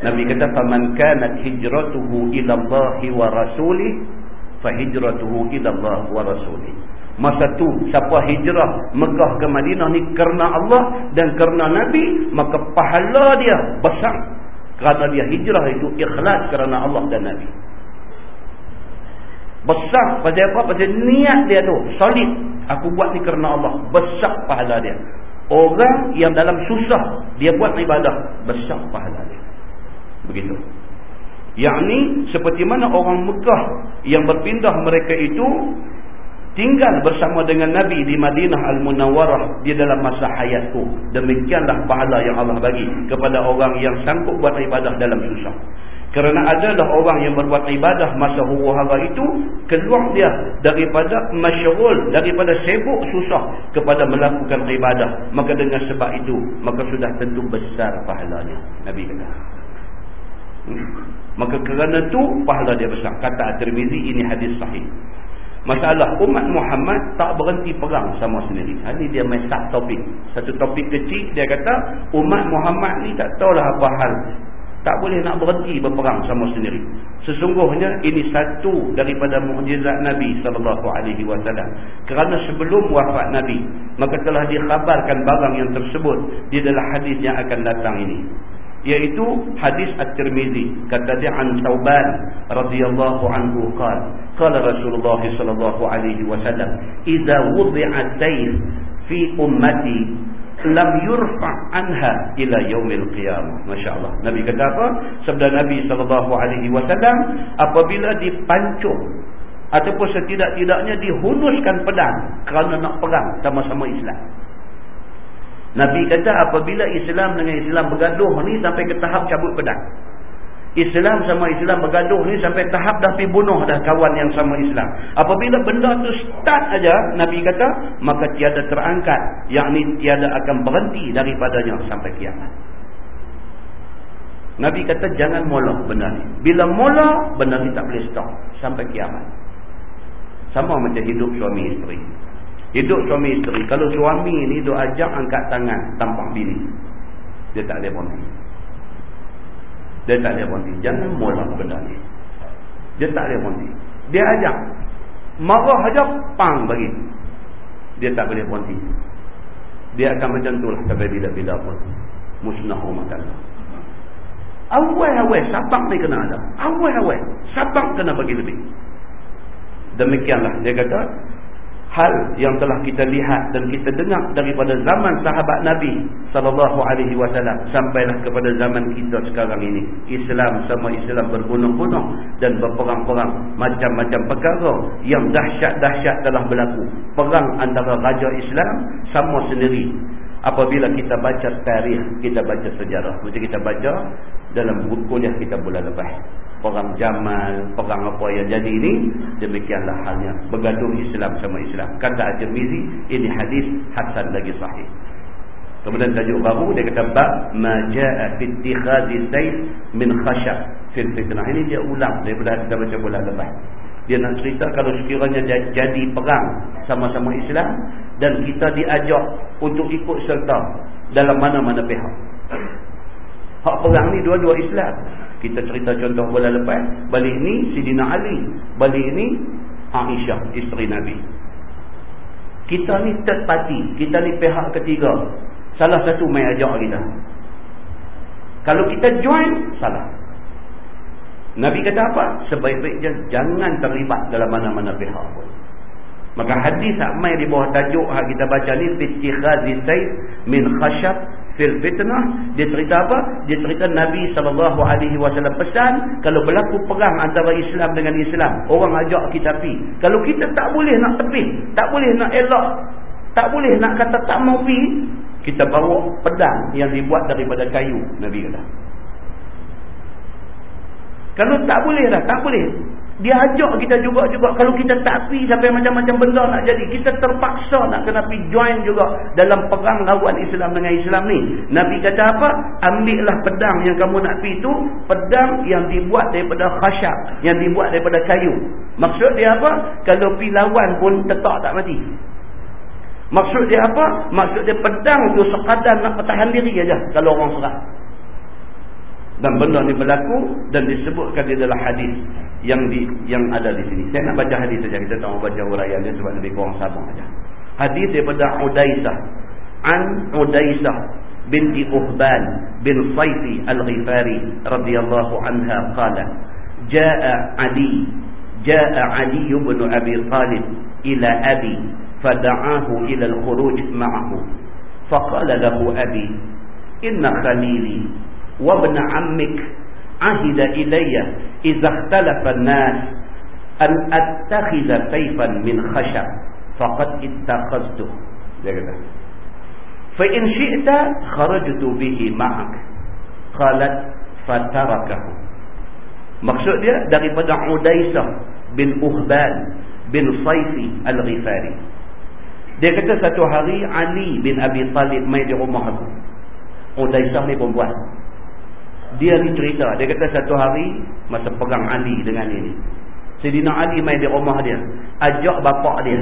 Nabi kata faman kanat hijratuhu ila Allah wa rasulih fa hijratuhu ila Allah wa rasulih. Masa tu siapa hijrah Mekah ke Madinah ni kerana Allah dan kerana Nabi maka pahala dia besar kerana dia hijrah itu ikhlas kerana Allah dan Nabi besar pasal apa? Pasal niat dia tu. Solid. Aku buat ni kerana Allah. Besar pahala dia. Orang yang dalam susah dia buat ibadah. Besar pahala dia. Begitu. Yakni seperti mana orang Mekah yang berpindah mereka itu tinggal bersama dengan Nabi di Madinah Al-Munawwarah di dalam masa hayatku. Demikianlah pahala yang Allah bagi kepada orang yang sanggup buat ibadah dalam susah. Kerana adalah orang yang berbuat ibadah masa huru-hara itu keluar dia daripada masyarul, daripada sibuk susah kepada melakukan ibadah. Maka dengan sebab itu, maka sudah tentu besar pahalanya. Nabi kata. Hmm. Maka kerana itu pahala dia besar. Kata At-Tirmizi ini hadis sahih. Masalah umat Muhammad tak berhenti perang sama sendiri. Ini dia main topik. Satu topik kecil dia kata umat Muhammad ni tak tahulah apa hal. Tak boleh nak berhenti berperang sama sendiri. Sesungguhnya ini satu daripada mukjizat Nabi sallallahu alaihi wasallam. Kerana sebelum wafat Nabi, maka telah dikhabarkan barang yang tersebut di dalam hadis yang akan datang ini yaitu hadis At-Tirmizi kata dia an Tauban radhiyallahu anhu qala qala Rasulullah sallallahu alaihi wasallam idza wudi'a sayf fi ummati lam yurfa anha ila yaumil qiyamah. Masyaallah. Nabi kata apa? Sabda nabi sallallahu alaihi wasallam apabila dipancung ataupun setidak-tidaknya dihunuskan pedang kerana nak perang sama-sama Islam. Nabi kata apabila Islam dengan Islam bergaduh ni sampai ke tahap cabut pedang. Islam sama Islam bergaduh ni sampai tahap dah pergi bunuh dah kawan yang sama Islam. Apabila benda tu start aja Nabi kata maka tiada terangkat yakni tiada akan berhenti daripadanya sampai kiamat. Nabi kata jangan mula benda ni. Bila mula benda ni tak boleh stop sampai kiamat. Sama macam hidup suami isteri. Hidup suami isteri. Kalau suami ni duk ajak angkat tangan tampak bini. Dia tak boleh berhenti. Dia tak boleh berhenti. Jangan mula benda ni. Dia tak boleh berhenti. Dia ajak. Marah ajak, pang bagi. Dia tak boleh berhenti. Dia akan macam tu lah sampai bila-bila pun. Musnah rumah tangga. Awal-awal sabak ni kena ada. Awal-awal sabak kena bagi lebih. Demikianlah dia kata hal yang telah kita lihat dan kita dengar daripada zaman sahabat Nabi sallallahu alaihi wasallam sampailah kepada zaman kita sekarang ini. Islam sama Islam berbunuh-bunuh dan berperang-perang macam-macam perkara yang dahsyat-dahsyat telah berlaku. Perang antara raja Islam sama sendiri. Apabila kita baca tarikh kita baca sejarah. Macam kita baca dalam buku kuliah kita bulan lepas perang Jamal, perang apa yang jadi ini, demikianlah halnya. Bergaduh Islam sama Islam. Kata Al-Tirmizi, ini hadis hasan lagi sahih. Kemudian tajuk baru, dia kata, Bab maja'a fittikhadi sayf min khashab fil fitnah. Ini dia ulang daripada kita baca bulan lepas. Dia nak cerita kalau sekiranya jadi perang sama-sama Islam dan kita diajak untuk ikut serta dalam mana-mana pihak. Hak perang ni dua-dua Islam. Kita cerita contoh bulan lepas. Balik ni Sidina Ali. Balik ni Aisyah, isteri Nabi. Kita ni third party. Kita ni pihak ketiga. Salah satu main ajak kita. Kalau kita join, salah. Nabi kata apa? Sebaik-baiknya jangan terlibat dalam mana-mana pihak pun. Maka hadis mai di bawah tajuk yang kita baca ni Fittikhazi Sayyid min Khashab fil fitnah. Dia cerita apa? Dia cerita Nabi SAW pesan kalau berlaku perang antara Islam dengan Islam orang ajak kita pi kalau kita tak boleh nak tepi tak boleh nak elak tak boleh nak kata tak mau pi kita bawa pedang yang dibuat daripada kayu Nabi kata. Kalau tak boleh dah tak boleh dia ajak kita juga-juga. Kalau kita tak pergi sampai macam-macam benda nak jadi. Kita terpaksa nak kena pergi join juga dalam perang lawan Islam dengan Islam ni. Nabi kata apa? Ambillah pedang yang kamu nak pergi tu. Pedang yang dibuat daripada khasyap. Yang dibuat daripada kayu. Maksud dia apa? Kalau pergi lawan pun tetap tak mati. Maksud dia apa? Maksud dia pedang tu sekadar nak pertahan diri aja Kalau orang serah dan benda ni berlaku dan disebutkan di dalam hadis yang di yang ada di sini. Saya nak baca hadis saja kita tak mau baca huraian dia sebab lebih kurang sama saja. Hadis daripada Udaisah an Udaisah binti Uhban bin Saifi Al-Ghifari radhiyallahu anha qala jaa Ali jaa Ali ibn Abi Talib ila Abi fada'ahu ila al-khuruj ma'ahu faqala lahu Abi inna khalili وابن عمك عهد إلي إذا اختلف الناس أن أتخذ سيفا من خشب فقد اتخذته فإن شئت خرجت به معك قالت فتركه maksud dia daripada Udaisah bin Uhban bin Saifi al-Ghifari dia kata satu hari Ali bin Abi Talib main di rumah aku Udaisah ni perempuan dia ni cerita. Dia kata satu hari masa pegang Ali dengan ini Sayyidina Ali mai di rumah dia. Ajak bapak dia.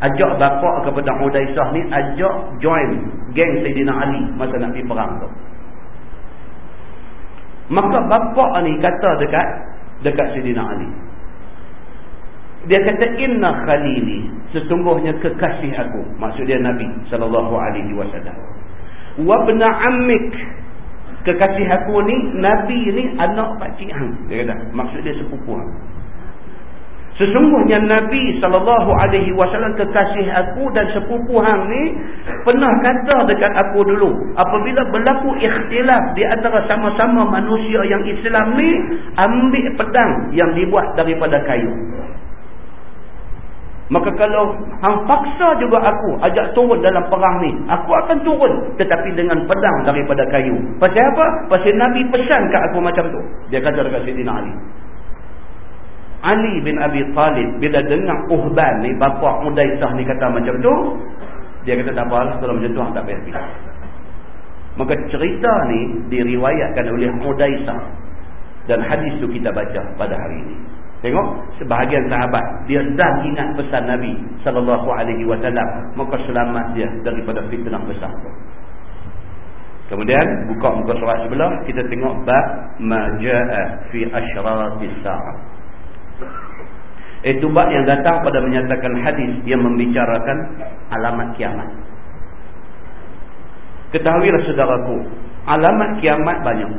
Ajak bapak kepada Udaisah ni ajak join geng Sayyidina Ali masa nak pergi perang tu. Maka bapak ni kata dekat dekat Sayyidina Ali. Dia kata inna khalili sesungguhnya kekasih aku. Maksud dia Nabi sallallahu alaihi wasallam. Wa ibn ammik kekasih aku ni nabi ni anak pak cik hang dia kata maksud dia sepupu hang Sesungguhnya Nabi SAW kekasih aku dan sepupu hang ni pernah kata dekat aku dulu. Apabila berlaku ikhtilaf di antara sama-sama manusia yang Islam ni, ambil pedang yang dibuat daripada kayu. Maka kalau hang paksa juga aku ajak turun dalam perang ni, aku akan turun tetapi dengan pedang daripada kayu. Pasal apa? Pasal Nabi pesan kat aku macam tu. Dia kata dekat Sayyidina Ali. Ali bin Abi Talib bila dengar Uhban ni bapa Udaisah ni kata macam tu, dia kata tak apalah kalau macam tu tak payah pergi. Maka cerita ni diriwayatkan oleh Udaisah dan hadis tu kita baca pada hari ini. Tengok sebahagian sahabat dia dah ingat pesan Nabi sallallahu alaihi wasallam maka selamat dia daripada fitnah besar tu. Kemudian buka muka surat sebelah kita tengok bab majaa fi asyratis saah. Itu bab yang datang pada menyatakan hadis yang membicarakan alamat kiamat. Ketahuilah saudaraku, alamat kiamat banyak.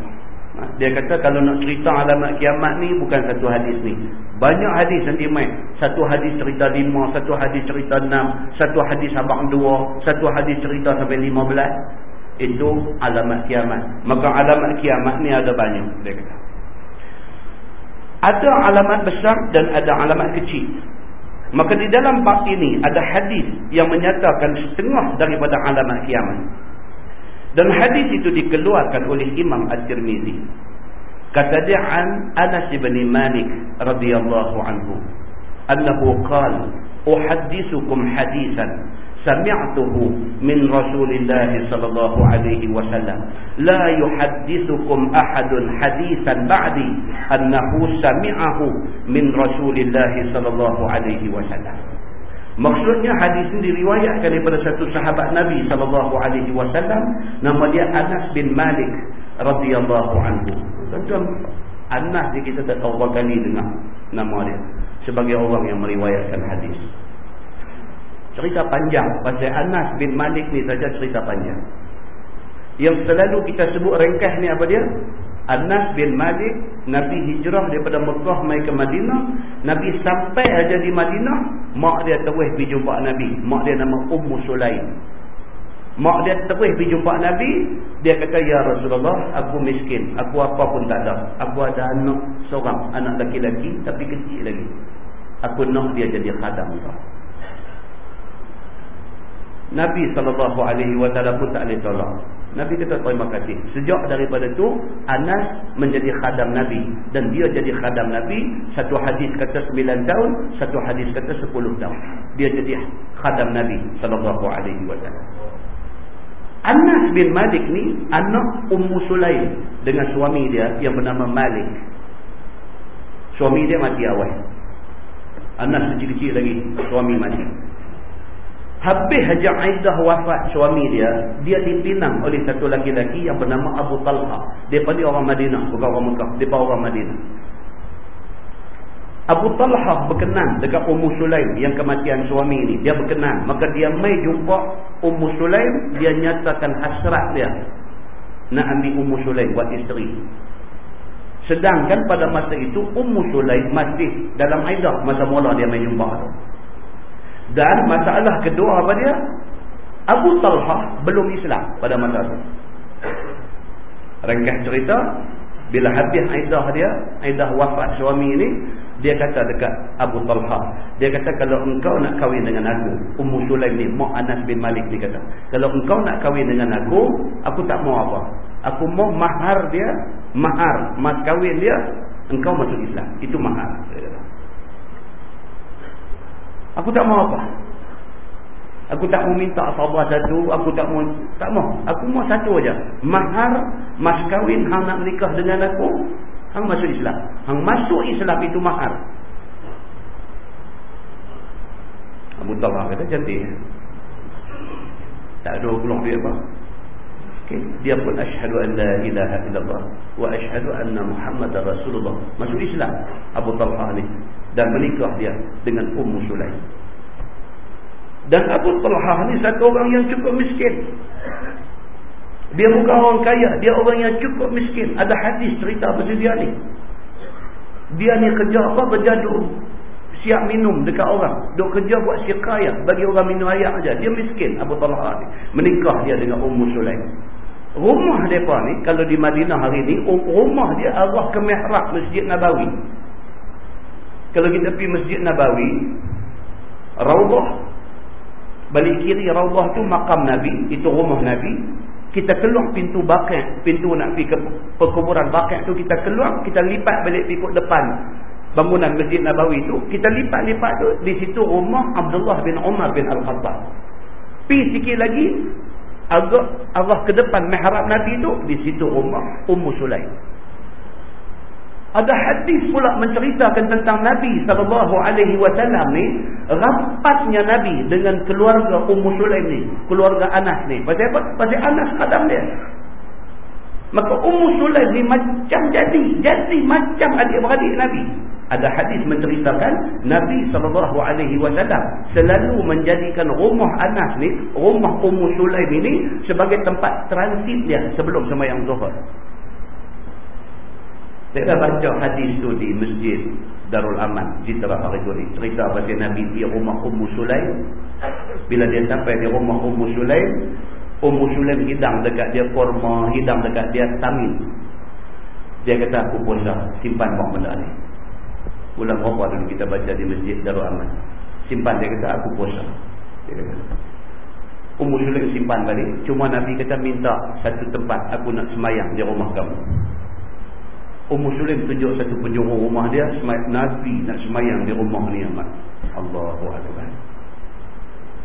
Dia kata kalau nak cerita alamat kiamat ni bukan satu hadis ni. Banyak hadis nanti main. Satu hadis cerita lima, satu hadis cerita enam, satu hadis abang dua, satu hadis cerita sampai lima belas. Itu alamat kiamat. Maka alamat kiamat ni ada banyak. Dia kata. Ada alamat besar dan ada alamat kecil. Maka di dalam bab ini ada hadis yang menyatakan setengah daripada alamat kiamat. Dan hadis itu dikeluarkan oleh Imam At-Tirmizi. Kata dia an Anas bin Malik radhiyallahu anhu, annahu qala, "Uhaddithukum hadisan sami'tuhu min Rasulillah sallallahu alaihi wasallam, la yuhaddithukum ahadun hadisan ba'di annahu sami'ahu min Rasulillah sallallahu alaihi wasallam." Maksudnya hadis ini diriwayatkan daripada satu sahabat Nabi sallallahu alaihi wasallam nama dia Anas bin Malik radhiyallahu anhu. Tuan Anas ni kita tak tahu berapa kali dengar nama dia sebagai orang yang meriwayatkan hadis. Cerita panjang pasal Anas bin Malik ni saja cerita panjang. Yang selalu kita sebut ringkas ni apa dia? Anas bin Malik Nabi hijrah daripada Mekah mai ke Madinah. Nabi sampai aja di Madinah mak dia terus pergi jumpa Nabi. Mak dia nama Ummu Sulaim. Mak dia terus pergi jumpa Nabi. Dia kata ya Rasulullah aku miskin. Aku apa pun tak ada. Aku ada anak seorang anak laki-laki tapi kecil lagi. Aku nak dia jadi khadam kau. Nabi SAW pun tak boleh tolong Nabi kata terima kasih. Sejak daripada itu Anas menjadi khadam Nabi dan dia jadi khadam Nabi. Satu hadis kata 9 tahun, satu hadis kata 10 tahun. Dia jadi khadam Nabi wasallam. Anas bin Malik ni anak Ummu Sulaim dengan suami dia yang bernama Malik. Suami dia mati awal. Anas kecil-kecil lagi, suami mati. Habis Hajar Aidah wafat suami dia, dia dipinang oleh satu laki-laki yang bernama Abu Talha. Dia orang Madinah, bukan orang Mekah. Dia orang Madinah. Abu Talha berkenan dekat Ummu Sulaim yang kematian suami ini. Dia berkenan. Maka dia mai jumpa Ummu Sulaim, dia nyatakan hasrat dia. Nak ambil Ummu Sulaim buat isteri. Sedangkan pada masa itu Ummu Sulaim masih dalam Aidah masa mula dia mai jumpa tu. Dan masalah kedua apa dia? Abu Talha belum Islam pada masa itu. Ringkas cerita, Bila habis aidah dia, aidah wafat suami ni, dia kata dekat Abu Talha. Dia kata kalau engkau nak kahwin dengan aku, Ummu Sulaim ni, Mak Anas bin Malik ni kata. Kalau engkau nak kahwin dengan aku, aku tak mau apa. Aku mau mahar dia, mahar, mas kahwin dia, engkau masuk Islam. Itu mahar. Aku tak mau apa. Aku tak mau minta sabar satu, aku tak mau tak mau. Aku mau satu aja. Mahar mas kahwin hang nak menikah dengan aku, hang masuk Islam. Hang masuk Islam itu mahar. Abu Talha kata cantik. Tak ada pulang dia apa. Okay. Dia pun asyhadu an la ilaha illallah wa asyhadu anna Muhammadar Rasulullah. Masuk Islam Abu Talha ni dan menikah dia dengan Ummu Sulaim. Dan Abu Talhah ni satu orang yang cukup miskin. Dia bukan orang kaya. Dia orang yang cukup miskin. Ada hadis cerita pasal dia ni. Dia ni kerja apa? Berjaduk. Siap minum dekat orang. Duk kerja buat kaya Bagi orang minum air aja. Dia miskin Abu Talhah ni. Menikah dia dengan Ummu Sulaim. Rumah mereka ni. Kalau di Madinah hari ni. Um, rumah dia arah ke mihrab Masjid Nabawi. Kalau kita pergi Masjid Nabawi. Raudah Balik kiri Raudhah tu makam Nabi, itu rumah Nabi. Kita keluar pintu bakar, pintu nak pergi ke perkuburan bakar tu kita keluar, kita lipat balik pikuk depan bangunan Masjid Nabawi tu, kita lipat-lipat tu di situ rumah Abdullah bin Umar bin Al-Khattab. Pi sikit lagi agak Allah ke depan mihrab Nabi tu di situ rumah Ummu Sulaim. Ada hadis pula menceritakan tentang Nabi sallallahu alaihi wasallam ni rapatnya Nabi dengan keluarga Ummu Sulaim ni, keluarga Anas ni. Pasal apa? Pasal Anas kadang dia. Maka Ummu Sulaim ni macam jadi, jadi macam adik-beradik Nabi. Ada hadis menceritakan Nabi sallallahu alaihi wasallam selalu menjadikan rumah Anas ni, rumah Ummu Sulaim ini sebagai tempat transit dia sebelum sembahyang Zuhur. Dah baca hadis tu di masjid Darul Aman hari tu ni cerita pasal Nabi di rumah Ummu Sulaim. Bila dia sampai di rumah Ummu Sulaim Ummu Sulaim hidang dekat dia korma hidang dekat dia tamin. Dia kata aku puasa simpan bawah benda ni. Ulang berapa dulu kita baca di masjid Darul Aman. Simpan dia kata aku puasa dia kata. Ummu Sulaim simpan balik. Cuma Nabi kata minta satu tempat aku nak semayang di rumah kamu Ummu Sulaim tunjuk satu penjuru rumah dia Nabi nak semayang di rumah ni amat Allahu Akbar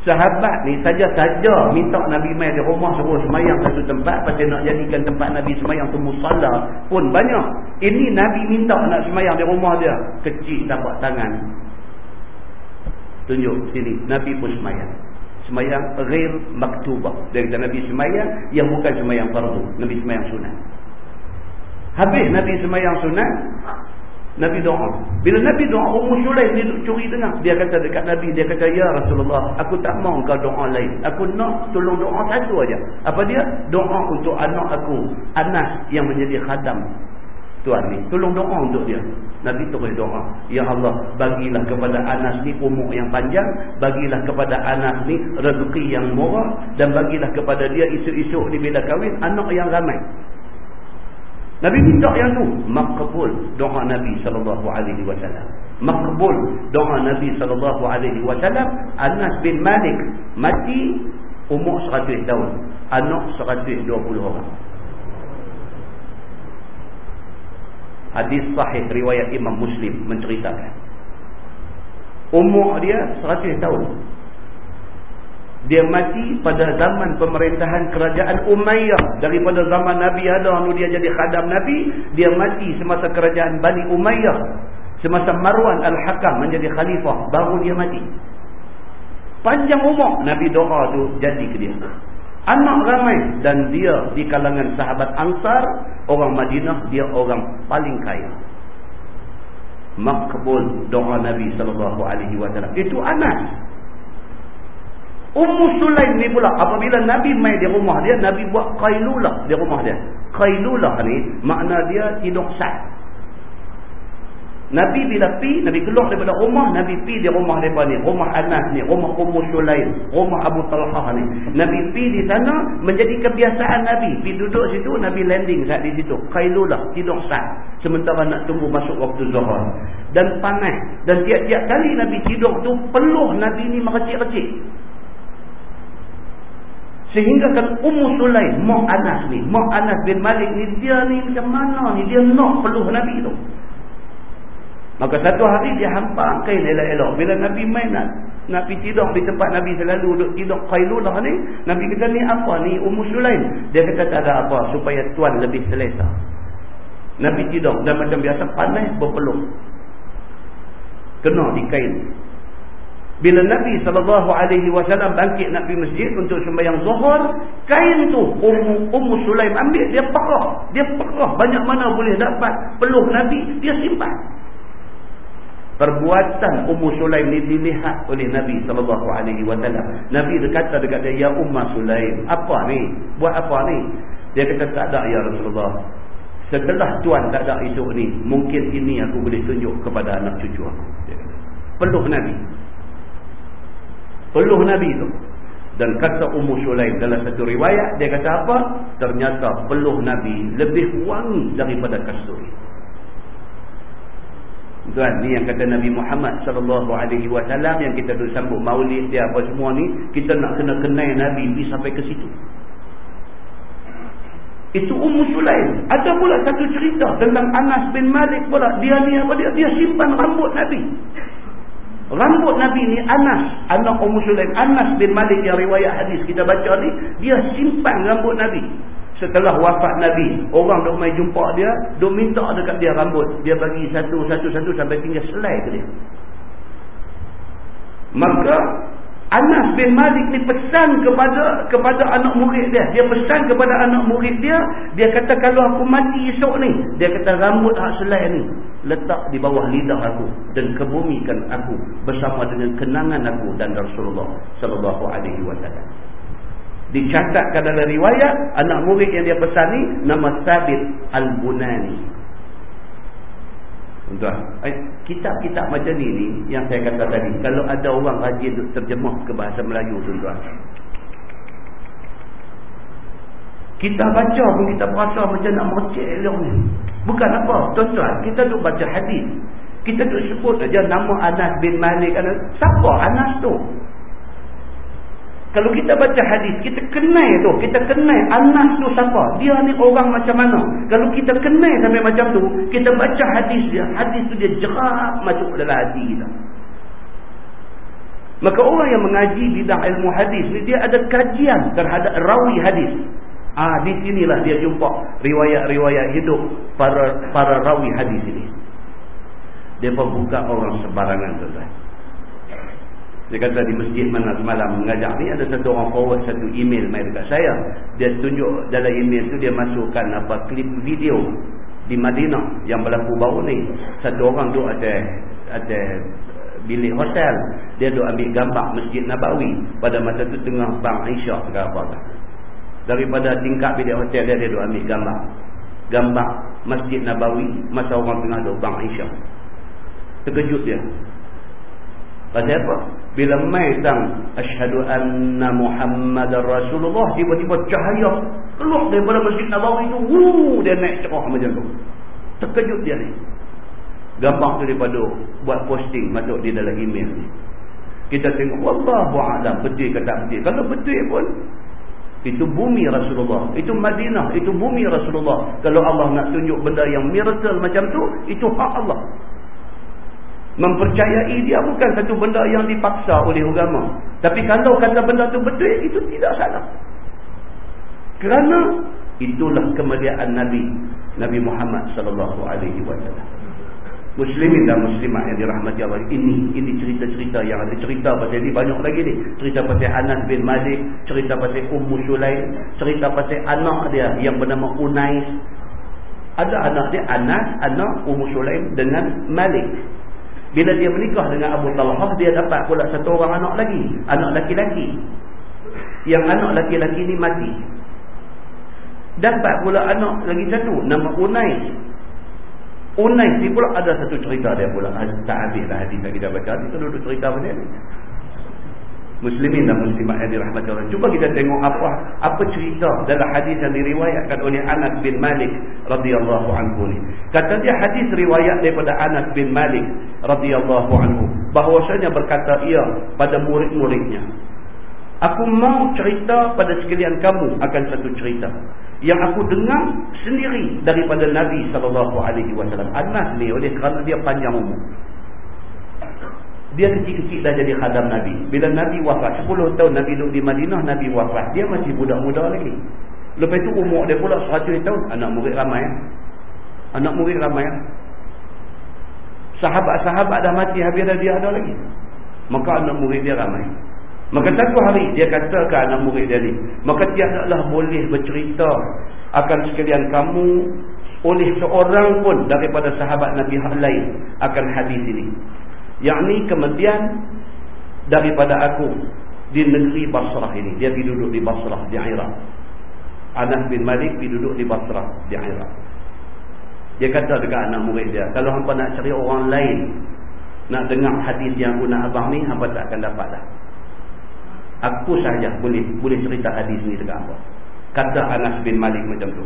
Sahabat ni saja-saja minta Nabi mai di rumah suruh semayang satu tempat pasal nak jadikan tempat Nabi semayang tu musalla pun banyak. Ini Nabi minta nak semayang di rumah dia. Kecil tapak tangan. Tunjuk sini. Nabi pun semayang. Semayang ghair maktubah. Kata Nabi semayang yang bukan semayang fardu. Nabi semayang sunat. Habis Nabi semayang sunat, Nabi doa. Bila Nabi doa, Ummu Sulaim ni curi dengar. Dia kata dekat Nabi, dia kata, Ya Rasulullah, aku tak mau kau doa lain. Aku nak tolong doa satu aja. Apa dia? Doa untuk anak aku, Anas yang menjadi khadam Tuhan ni. Tolong doa untuk dia. Nabi terus doa. Ya Allah, bagilah kepada Anas ni umur yang panjang. Bagilah kepada Anas ni rezeki yang murah. Dan bagilah kepada dia isu-isu di bila kahwin, anak yang ramai. Nabi minta yang tu makbul doa Nabi sallallahu alaihi wasallam. Makbul doa Nabi sallallahu alaihi wasallam Anas bin Malik mati umur 100 tahun, anak 120 orang. Hadis sahih riwayat Imam Muslim menceritakan. Umur dia 100 tahun. Dia mati pada zaman pemerintahan kerajaan Umayyah. Daripada zaman Nabi ada lalu dia jadi khadam Nabi. Dia mati semasa kerajaan Bani Umayyah. Semasa Marwan Al-Hakam menjadi khalifah. Baru dia mati. Panjang umur Nabi doa tu jadi ke dia. Anak ramai dan dia di kalangan sahabat Ansar. Orang Madinah dia orang paling kaya. Makbul doa Nabi SAW. Itu Anas. Ummu Sulaim ni pula apabila Nabi mai di rumah dia Nabi buat qailulah di rumah dia. Qailulah ni makna dia tidur sah. Nabi bila pi, Nabi keluar daripada rumah, Nabi pi di rumah mereka ni. Rumah Anas ni, rumah Ummu Sulaim, rumah Abu Talhah ni. Nabi pi di sana, menjadi kebiasaan Nabi. Pi duduk situ, Nabi landing saat di situ. Kailulah, tidur sah. Sementara nak tunggu masuk waktu zuhur. Dan panas. Dan tiap-tiap kali Nabi tidur tu, peluh Nabi ni merecik-recik. Sehingga kan Ummu Sulaim, Mak Anas ni, Mak Anas bin Malik ni, dia ni macam mana ni? Dia nak peluh Nabi tu. Maka satu hari dia hampa kain elok-elok. Bila Nabi main nak, nak pergi tidur di tempat Nabi selalu duduk tidur kailulah ni. Nabi kata ni apa ni Ummu Sulaim. Dia kata tak ada apa supaya tuan lebih selesa. Nabi tidur dan macam biasa panas berpeluh. Kena di kain. Bila Nabi SAW bangkit nak pergi masjid untuk sembahyang zuhur, kain tu Ummu, Ummu Sulaim ambil, dia perah. Dia perah banyak mana boleh dapat peluh Nabi, dia simpan. Perbuatan Ummu Sulaim ni dilihat oleh Nabi wasallam. Nabi berkata dekat dia, "Ya Ummu Sulaim, apa ni? Buat apa ni?" Dia kata, "Tak ada ya Rasulullah. Setelah tuan tak ada esok ni, mungkin ini aku boleh tunjuk kepada anak cucu aku." Peluh Nabi. Peluh Nabi tu. Dan kata Ummu Sulaim dalam satu riwayat, dia kata apa? Ternyata peluh Nabi lebih wangi daripada kasturi. Tuan ni yang kata Nabi Muhammad sallallahu alaihi wasallam yang kita duk sambut maulid dia apa semua ni kita nak kena kenal Nabi pergi sampai ke situ. Itu Ummu Sulaim. Ada pula satu cerita tentang Anas bin Malik pula dia ni apa dia dia simpan rambut Nabi. Rambut Nabi ni Anas, anak Ummu Sulaim, Anas bin Malik yang riwayat hadis kita baca ni, dia simpan rambut Nabi. Setelah wafat Nabi orang duk mai jumpa dia duk minta dekat dia rambut. Dia bagi satu satu satu sampai tinggal selai ke dia. Maka Anas bin Malik ni pesan kepada kepada anak murid dia. Dia pesan kepada anak murid dia dia kata kalau aku mati esok ni dia kata rambut hak selai ni letak di bawah lidah aku dan kebumikan aku bersama dengan kenangan aku dan Rasulullah sallallahu alaihi wasallam. Dicatatkan dalam riwayat anak murid yang dia pesan ni nama Sabit Al-Bunani tuan eh, kitab-kitab macam ni ni yang saya kata tadi kalau ada orang rajin terjemah ke bahasa Melayu tuan kita baca pun kita berasa macam nak mercek elok ni. Bukan apa tuan-tuan kita duk baca hadis. Kita duk sebut aja nama Anas bin Malik. Siapa Anas tu kalau kita baca hadis, kita kenal tu. Kita kenal Anas tu siapa. Dia ni orang macam mana. Kalau kita kenal sampai macam tu, kita baca hadis dia. Hadis tu dia jerak masuk dalam hati kita. Maka orang yang mengaji bidang ilmu hadis ni, dia ada kajian terhadap rawi hadis. Ah Di sinilah dia jumpa riwayat-riwayat hidup para para rawi hadis ini. Dia pun buka orang sebarangan tu. Dia kata di masjid mana semalam mengajar ni ada satu orang forward satu email mai dekat saya. Dia tunjuk dalam email tu dia masukkan apa klip video di Madinah yang berlaku baru ni. Satu orang tu ada ada bilik hotel. Dia duk ambil gambar Masjid Nabawi pada masa tu tengah bang Aisyah ke apa tak. Daripada tingkap bilik hotel dia dia duk ambil gambar. Gambar Masjid Nabawi masa orang tengah duk bang Aisyah. Terkejut dia. Pasal apa? Bila mai tang asyhadu anna Muhammadar Rasulullah tiba-tiba cahaya keluar daripada Masjid Nabawi itu, wuh dia naik cerah macam tu. Terkejut dia ni. Gambar tu daripada buat posting masuk di dalam email ni. Kita tengok wallahu a'lam betul ke tak betul. Kalau betul pun itu bumi Rasulullah. Itu Madinah, itu bumi Rasulullah. Kalau Allah nak tunjuk benda yang miracle macam tu, itu hak Allah. Mempercayai dia bukan satu benda yang dipaksa oleh agama. Tapi kalau kata benda itu betul, itu tidak salah. Kerana itulah kemuliaan Nabi Nabi Muhammad sallallahu alaihi wasallam. Muslimin dan muslimat yang dirahmati Allah ini ini cerita-cerita yang ada cerita pasal ini banyak lagi ni cerita pasal Anas bin Malik cerita pasal Ummu Sulaim cerita pasal anak dia yang bernama Unais ada anak dia Anas anak Ummu Sulaim dengan Malik bila dia menikah dengan Abu Talhah, dia dapat pula satu orang anak lagi. Anak laki-laki. Yang anak laki-laki ni mati. Dapat pula anak lagi satu. Nama Unais. Unais ni pula ada satu cerita dia pula. Tak habis lah hadis yang kita baca. Hadis tu duduk cerita pasal ni. Muslimin dan muslimat yang dirahmati Allah. Cuba kita tengok apa apa cerita dalam hadis yang diriwayatkan oleh Anas bin Malik radhiyallahu anhu ni. Kata dia hadis riwayat daripada Anas bin Malik radhiyallahu anhu bahwasanya berkata ia pada murid-muridnya. Aku mau cerita pada sekalian kamu akan satu cerita yang aku dengar sendiri daripada Nabi sallallahu alaihi wasallam. Anas ni oleh kerana dia panjang umur. Dia kecil-kecil dah jadi khadam Nabi. Bila Nabi wafat, 10 tahun Nabi duduk di Madinah, Nabi wafat. Dia masih budak-muda lagi. Lepas itu umur dia pula 100 tahun. Anak murid ramai. Anak murid ramai. Sahabat-sahabat dah mati, habis dia ada lagi. Maka anak murid dia ramai. Maka satu hari dia kata ke anak murid dia ni. Maka tiadalah boleh bercerita akan sekalian kamu oleh seorang pun daripada sahabat Nabi yang lain akan hadis ini yakni kemudian daripada aku di negeri Basrah ini. Dia pergi duduk di Basrah di Iraq. Anas bin Malik pergi duduk di Basrah di Iraq. Dia kata dekat anak murid dia kalau hampa nak cari orang lain nak dengar hadis yang guna abang ni hampa tak akan dapat dah. Aku sahaja boleh boleh cerita hadis ni dekat hampa. Kata Anas bin Malik macam tu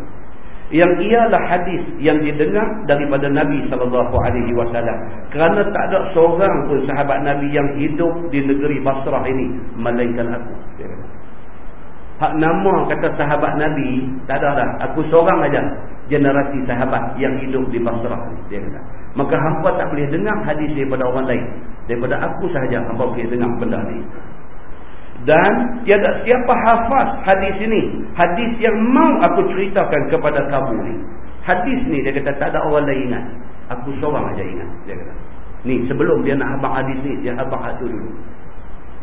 yang ialah hadis yang didengar daripada Nabi sallallahu alaihi wasallam. Kerana tak ada seorang pun sahabat Nabi yang hidup di negeri Basrah ini melainkan aku. Hak nama kata sahabat Nabi tak ada dah aku seorang aja generasi sahabat yang hidup di Basrah dia kata. Maka hangpa tak boleh dengar hadis daripada orang lain. Daripada aku sahaja hangpa boleh dengar benda ni dan tiada siapa hafaz hadis ini? Hadis yang mau aku ceritakan kepada kamu ni. Hadis ni dia kata tak ada orang lain ingat. Aku seorang aja ingat dia kata. Ni sebelum dia nak habaq hadis ni dia habaq dulu.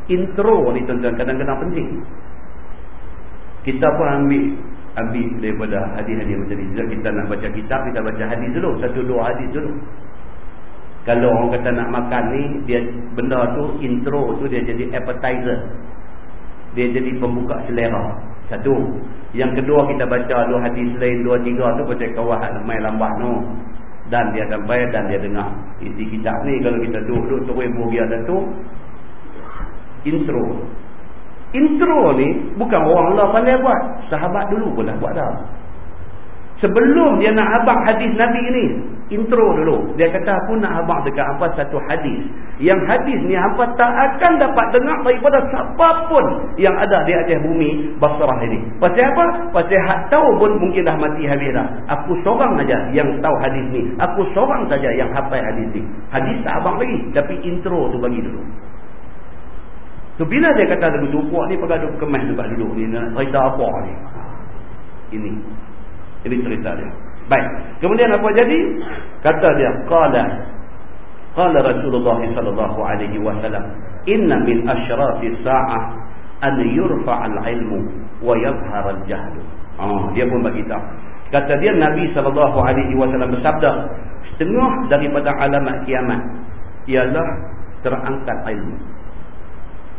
Intro ni tuan-tuan kadang-kadang penting. Kita pun ambil ambil daripada hadis-hadis macam ni. Kita nak baca kitab kita baca hadis dulu. Satu dua hadis dulu. Kalau orang kata nak makan ni dia benda tu intro tu dia jadi appetizer dia jadi pembuka selera. Satu. Yang kedua kita baca dua hadis lain dua tiga tu baca kawah main lambat tu. Dan dia sampai dan dia dengar. Isi kitab ni kalau kita duduk terus bagi ada tu intro. Intro ni bukan orang lah pandai buat. Sahabat dulu pun dah buat dah. Sebelum dia nak abang hadis Nabi ni intro dulu. Dia kata aku nak abang dekat apa satu hadis. Yang hadis ni apa tak akan dapat dengar daripada siapapun yang ada di atas bumi Basrah ini. Pasal apa? pasal hak tahu pun mungkin dah mati habis dah. Aku seorang saja yang tahu hadis ni. Aku seorang saja yang hafal hadis ni. Hadis tak abang lagi tapi intro tu bagi dulu. Tu bila dia kata lagu tu puak ni pegaduk kemas dekat duduk ni nak cerita apa ni? Ini. Ini cerita dia. Baik. Kemudian apa jadi? Kata dia, qala qala Rasulullah sallallahu alaihi wasallam, "Inna min asyrafis sa'ah an yurfa' al-'ilmu wa yadhhar al-jahl." Ah, dia pun bagi tahu. Kata dia Nabi sallallahu alaihi wasallam bersabda, setengah daripada alamat kiamat ialah terangkat ilmu.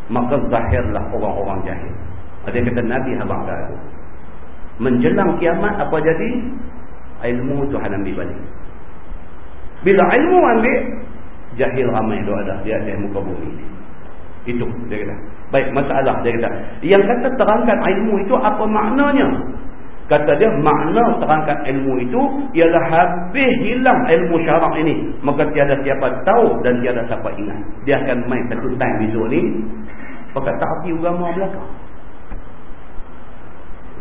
Maka zahirlah orang-orang jahil. Ada kata Nabi habaq dah menjelang kiamat apa jadi ilmu Tuhan ambil balik. Bila ilmu ambil jahil ramai tu ada di atas muka bumi itu dia kata. Baik masalah dia kata. Yang kata terangkan ilmu itu apa maknanya? Kata dia makna terangkan ilmu itu ialah habis hilang ilmu syarak ini. Maka tiada siapa tahu dan tiada siapa ingat. Dia akan main satu time besok ni pakai tak hati agama belakang.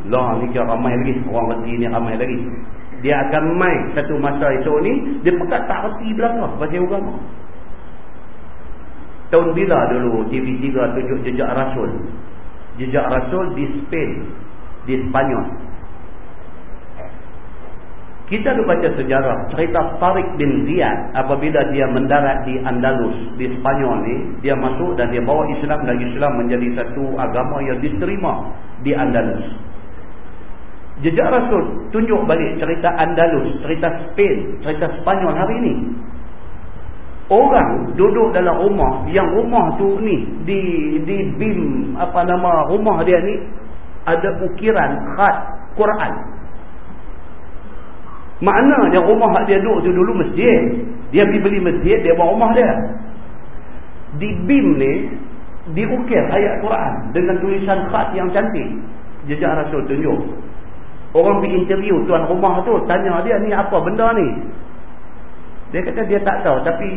Lah ni kira ramai lagi. Orang mati ni ramai lagi dia akan main satu masa esok ni dia pekat tak reti belakang pasal agama tahun bila dulu TV3 tunjuk jejak Rasul? Jejak Rasul di Spain di Spanyol. Kita ada baca sejarah. Cerita Tariq bin Ziyad apabila dia mendarat di Andalus di Spanyol ni dia masuk dan dia bawa Islam dan Islam menjadi satu agama yang diterima di Andalus Jejak Rasul tunjuk balik cerita Andalus, cerita Spain, cerita Spanyol hari ini. Orang duduk dalam rumah, yang rumah tu ni di di bim apa nama rumah dia ni ada ukiran khat Quran. Maknanya rumah dia duduk tu dulu masjid. Dia pergi beli masjid, dia bawa rumah dia. Di BIM ni, diukir ayat Quran dengan tulisan khat yang cantik. Jejak Rasul tunjuk. Orang pergi interview tuan rumah tu, tanya dia ni apa benda ni. Dia kata dia tak tahu tapi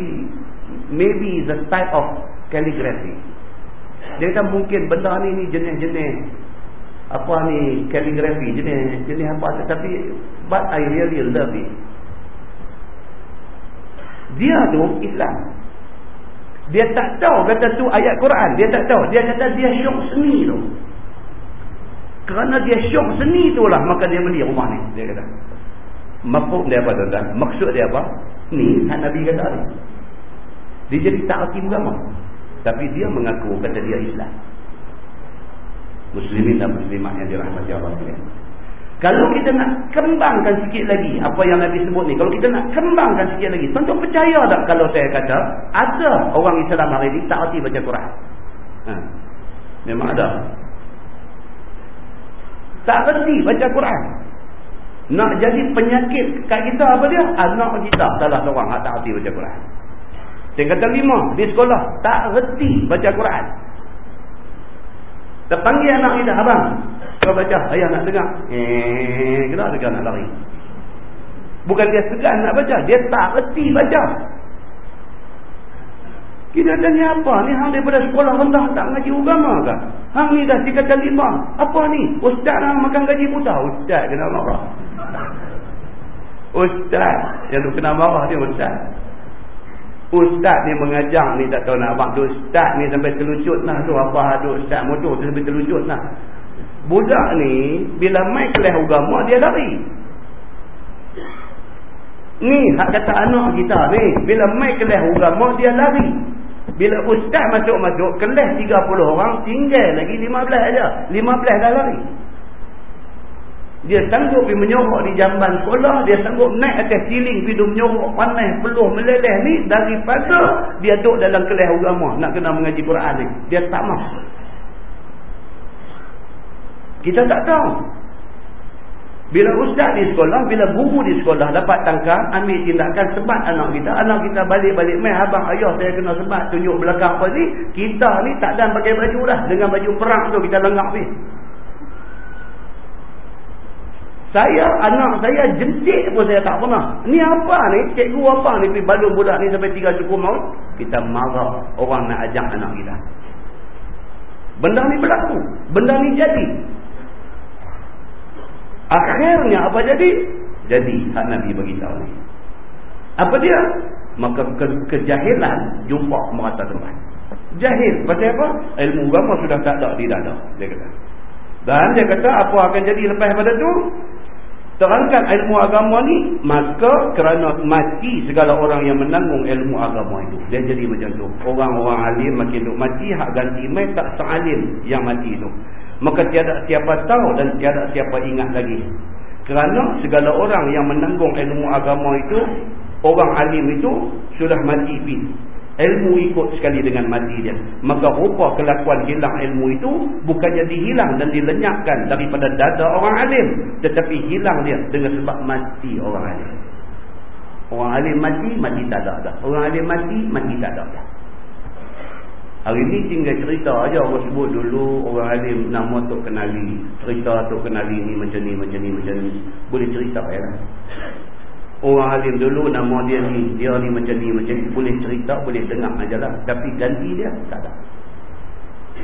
maybe the type of calligraphy. Dia kata mungkin benda ni ni jenis-jenis apa ni calligraphy jenis jenis apa tetapi but I really love it. Dia tu Islam. Dia tak tahu kata tu ayat Quran. Dia tak tahu. Dia kata dia syok seni tu. Kerana dia syok seni tu lah maka dia beli rumah ni. Dia kata. Mafuk dia apa tuan-tuan? Maksud dia apa? Ni hak Nabi kata ni. Dia jadi tak hati agama. Tapi dia mengaku kata dia Islam. Muslimin dan muslimah yang dirahmati Allah sekalian. Kalau kita nak kembangkan sikit lagi apa yang Nabi sebut ni, kalau kita nak kembangkan sikit lagi, tuan percaya tak kalau saya kata ada orang Islam hari ini tak erti baca Quran? Ha. Memang ada. Tak erti baca Quran. Nak jadi penyakit kat kita apa dia? Anak kita salah seorang tak erti baca Quran. Kata lima di sekolah tak erti baca Quran. Terpanggil anak kita, abang. Kau baca, ayah nak dengar. Eh, kenapa dengar nak lari? Bukan dia segan nak baca, dia tak reti baca. Kita tanya apa ni? Hang daripada sekolah rendah tak ngaji agama ke? Hang ni dah dikata lima. Apa ni? Ustaz hang makan gaji buta. Ustaz kena marah. Ustaz. Yang tu kena marah dia Ustaz. Ustaz ni mengajar ni tak tahu nak abang tu ustaz ni sampai terlucut lah tu apa tu ustaz motor tu sampai terlucut lah. Budak ni bila mai kelas agama dia lari. Ni hak kata anak kita ni bila mai kelas agama dia lari. Bila ustaz masuk-masuk kelas 30 orang tinggal lagi 15 aja. 15 dah lari. Dia sanggup pergi menyorok di jamban sekolah. Dia sanggup naik atas siling pergi menyorok panas peluh meleleh ni. Daripada dia duduk dalam kelas agama. Nak kena mengaji Quran ni. Dia tak mahu. Kita tak tahu. Bila ustaz di sekolah, bila guru di sekolah dapat tangkap, ambil tindakan sebat anak kita. Anak kita balik-balik main, abang ayah saya kena sebat, tunjuk belakang apa ni. Kita ni tak dan pakai baju dah. Dengan baju perang tu kita lenggak ni. Saya, anak saya jentik pun saya tak pernah. Ni apa ni? Cikgu apa ni? Pergi balung budak ni sampai tiga cukup maut. Kita marah orang nak ajak anak kita. Benda ni berlaku. Benda ni jadi. Akhirnya apa jadi? Jadi hak Nabi beritahu ni. Apa dia? Maka ke kejahilan jumpa merata tempat. Jahil. Pasal apa? Ilmu agama sudah tak ada di dada. Dia kata. Dan dia kata apa akan jadi lepas pada tu? terangkan ilmu agama ni maka kerana mati segala orang yang menanggung ilmu agama itu dia jadi macam tu orang-orang alim makin duk mati hak ganti mai tak sealim yang mati itu maka tiada siapa tahu dan tiada siapa ingat lagi. Kerana segala orang yang menanggung ilmu agama itu orang alim itu sudah mati pin. Ilmu ikut sekali dengan mati dia. Maka rupa kelakuan hilang ilmu itu bukan jadi hilang dan dilenyapkan daripada dada orang alim tetapi hilang dia dengan sebab mati orang alim. Orang alim mati mati tak ada dah. Orang alim mati mati tak ada dah hari ni tinggal cerita aja orang sebut dulu orang alim nama tu kenali cerita tu kenali ni macam ni macam ni macam ni boleh cerita ya Orang alim dulu nama dia ni, dia ni macam ni, macam ni. Boleh cerita, boleh dengar aja lah. Tapi ganti dia, tak ada.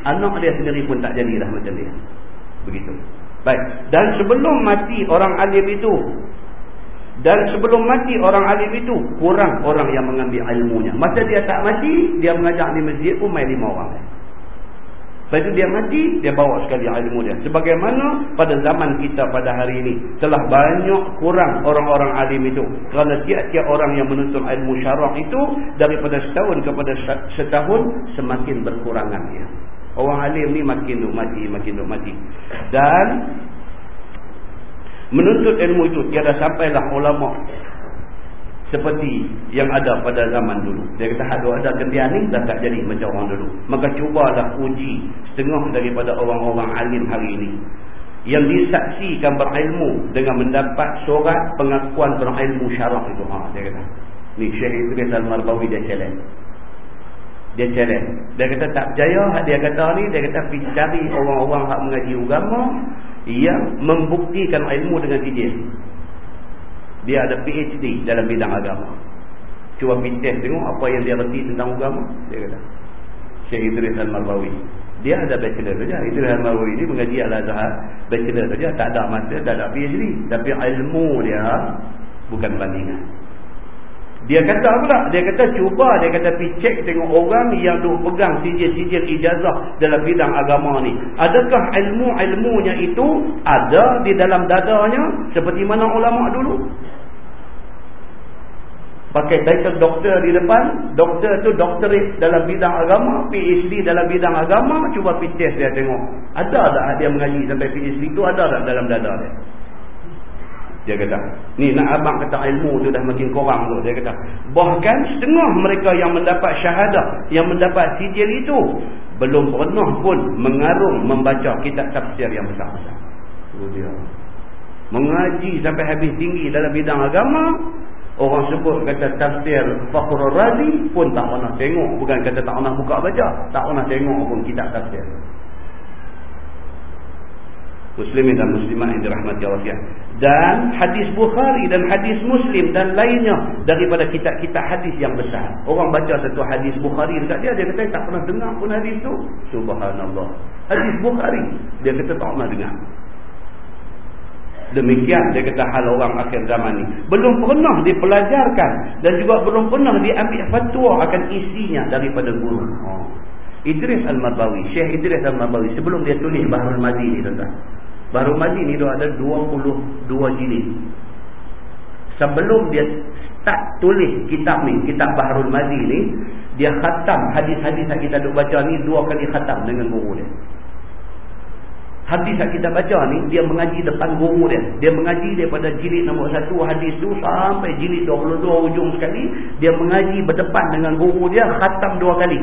Anak dia sendiri pun tak jadilah macam dia. Begitu. Baik. Dan sebelum mati orang alim itu, dan sebelum mati orang alim itu, kurang orang yang mengambil ilmunya. Masa dia tak mati, dia mengajar di masjid pun main lima orang. Lepas itu dia mati, dia bawa sekali ilmu dia. Sebagaimana pada zaman kita pada hari ini. Telah banyak kurang orang-orang alim itu. Kerana tiap-tiap orang yang menuntut ilmu syarak itu. Daripada setahun kepada setahun, semakin berkurangan dia. Orang alim ni makin duk mati, makin duk mati. Dan menuntut ilmu itu, tiada sampailah ulama seperti yang ada pada zaman dulu. Dia kata ada ada kendian ni dah tak jadi macam orang dulu. Maka cubalah uji setengah daripada orang-orang alim hari ini. yang disaksikan berilmu dengan mendapat surat pengakuan berilmu syarah itu ha dia kata ni Syekh Idris Al-Marbawi dia challenge dia challenge dia kata tak percaya dia kata ni dia kata pergi cari orang-orang hak mengaji agama yang membuktikan ilmu dengan sijil dia ada PhD dalam bidang agama cuba test tengok apa yang dia reti tentang agama dia kata Syekh Idris Al-Marbawi dia ada bachelor saja. Itu Al-Mawi ini mengaji Al-Azhar. Bachelor saja. Tak ada masa, tak ada PhD. Tapi ilmu dia bukan bandingan. Dia kata pula, dia kata cuba, dia kata pergi cek tengok orang yang duk pegang sijil-sijil ijazah dalam bidang agama ni. Adakah ilmu-ilmunya itu ada di dalam dadanya seperti mana ulama dulu? pakai title doktor di depan doktor tu doktorit dalam bidang agama PhD dalam bidang agama cuba pergi test dia tengok ada tak dia mengaji sampai PhD tu ada tak dalam dada dia dia kata ni nak abang kata ilmu tu dah makin kurang tu dia kata bahkan setengah mereka yang mendapat syahadah yang mendapat sijil itu belum pernah pun mengarung membaca kitab tafsir yang besar-besar dia mengaji sampai habis tinggi dalam bidang agama Orang sebut kata tafsir Fakhrul Razi pun tak pernah tengok. Bukan kata tak pernah buka baca. Tak pernah tengok pun kitab tafsir. Muslimin dan Muslimah yang dirahmati Allah Dan hadis Bukhari dan hadis Muslim dan lainnya daripada kitab-kitab hadis yang besar. Orang baca satu hadis Bukhari dekat dia, dia kata tak pernah dengar pun hadis tu. Subhanallah. Hadis Bukhari, dia kata tak pernah dengar. Demikian dia kata hal orang akhir zaman ni. Belum pernah dipelajarkan dan juga belum pernah diambil fatwa akan isinya daripada guru. Oh. Idris Al-Marbawi, Syekh Idris Al-Marbawi sebelum dia tulis Bahrul Mazi ni tuan-tuan. Bahrul Mazi ni dia ada 22 jilid. Sebelum dia start tulis kitab ni, kitab Bahrul Mazi ni, dia khatam hadis-hadis yang kita duk baca ni dua kali khatam dengan guru dia. Hadis yang kita baca ni, dia mengaji depan guru dia. Dia mengaji daripada jilid nombor satu hadis tu sampai jilid 22 ujung sekali. Dia mengaji berdepan dengan guru dia, khatam dua kali.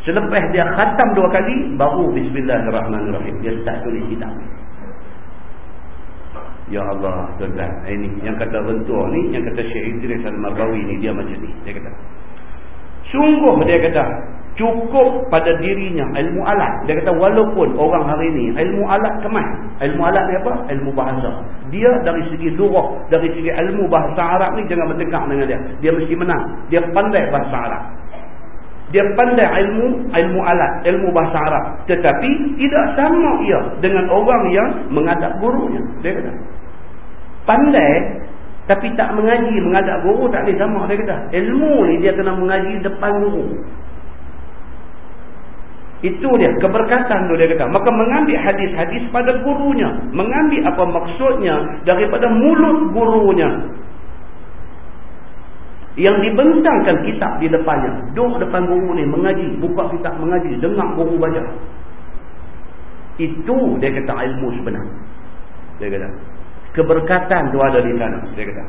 Selepas dia khatam dua kali, baru Bismillahirrahmanirrahim. Dia start tulis kitab. Ya Allah, tuan-tuan. Ini yang kata bentuk ni, yang kata Syekh Idris Al-Marbawi ni, dia macam ni. Dia kata. Sungguh dia kata, cukup pada dirinya ilmu alat. Dia kata walaupun orang hari ini ilmu alat kemas. Ilmu alat ni apa? Ilmu bahasa. Dia dari segi lurah, dari segi ilmu bahasa Arab ni jangan bertengkar dengan dia. Dia mesti menang. Dia pandai bahasa Arab. Dia pandai ilmu ilmu alat, ilmu bahasa Arab. Tetapi tidak sama ia dengan orang yang mengadap gurunya. Dia kata. Pandai tapi tak mengaji, mengadap guru tak boleh sama. Dia kata. Ilmu ni dia kena mengaji depan guru. Itu dia keberkatan tu dia kata. Maka mengambil hadis-hadis pada gurunya. Mengambil apa maksudnya daripada mulut gurunya. Yang dibentangkan kitab di depannya. Duduk depan guru ni mengaji. Buka kitab mengaji. Dengar guru baca. Itu dia kata ilmu sebenar. Dia kata. Keberkatan tu ada di sana. Dia kata.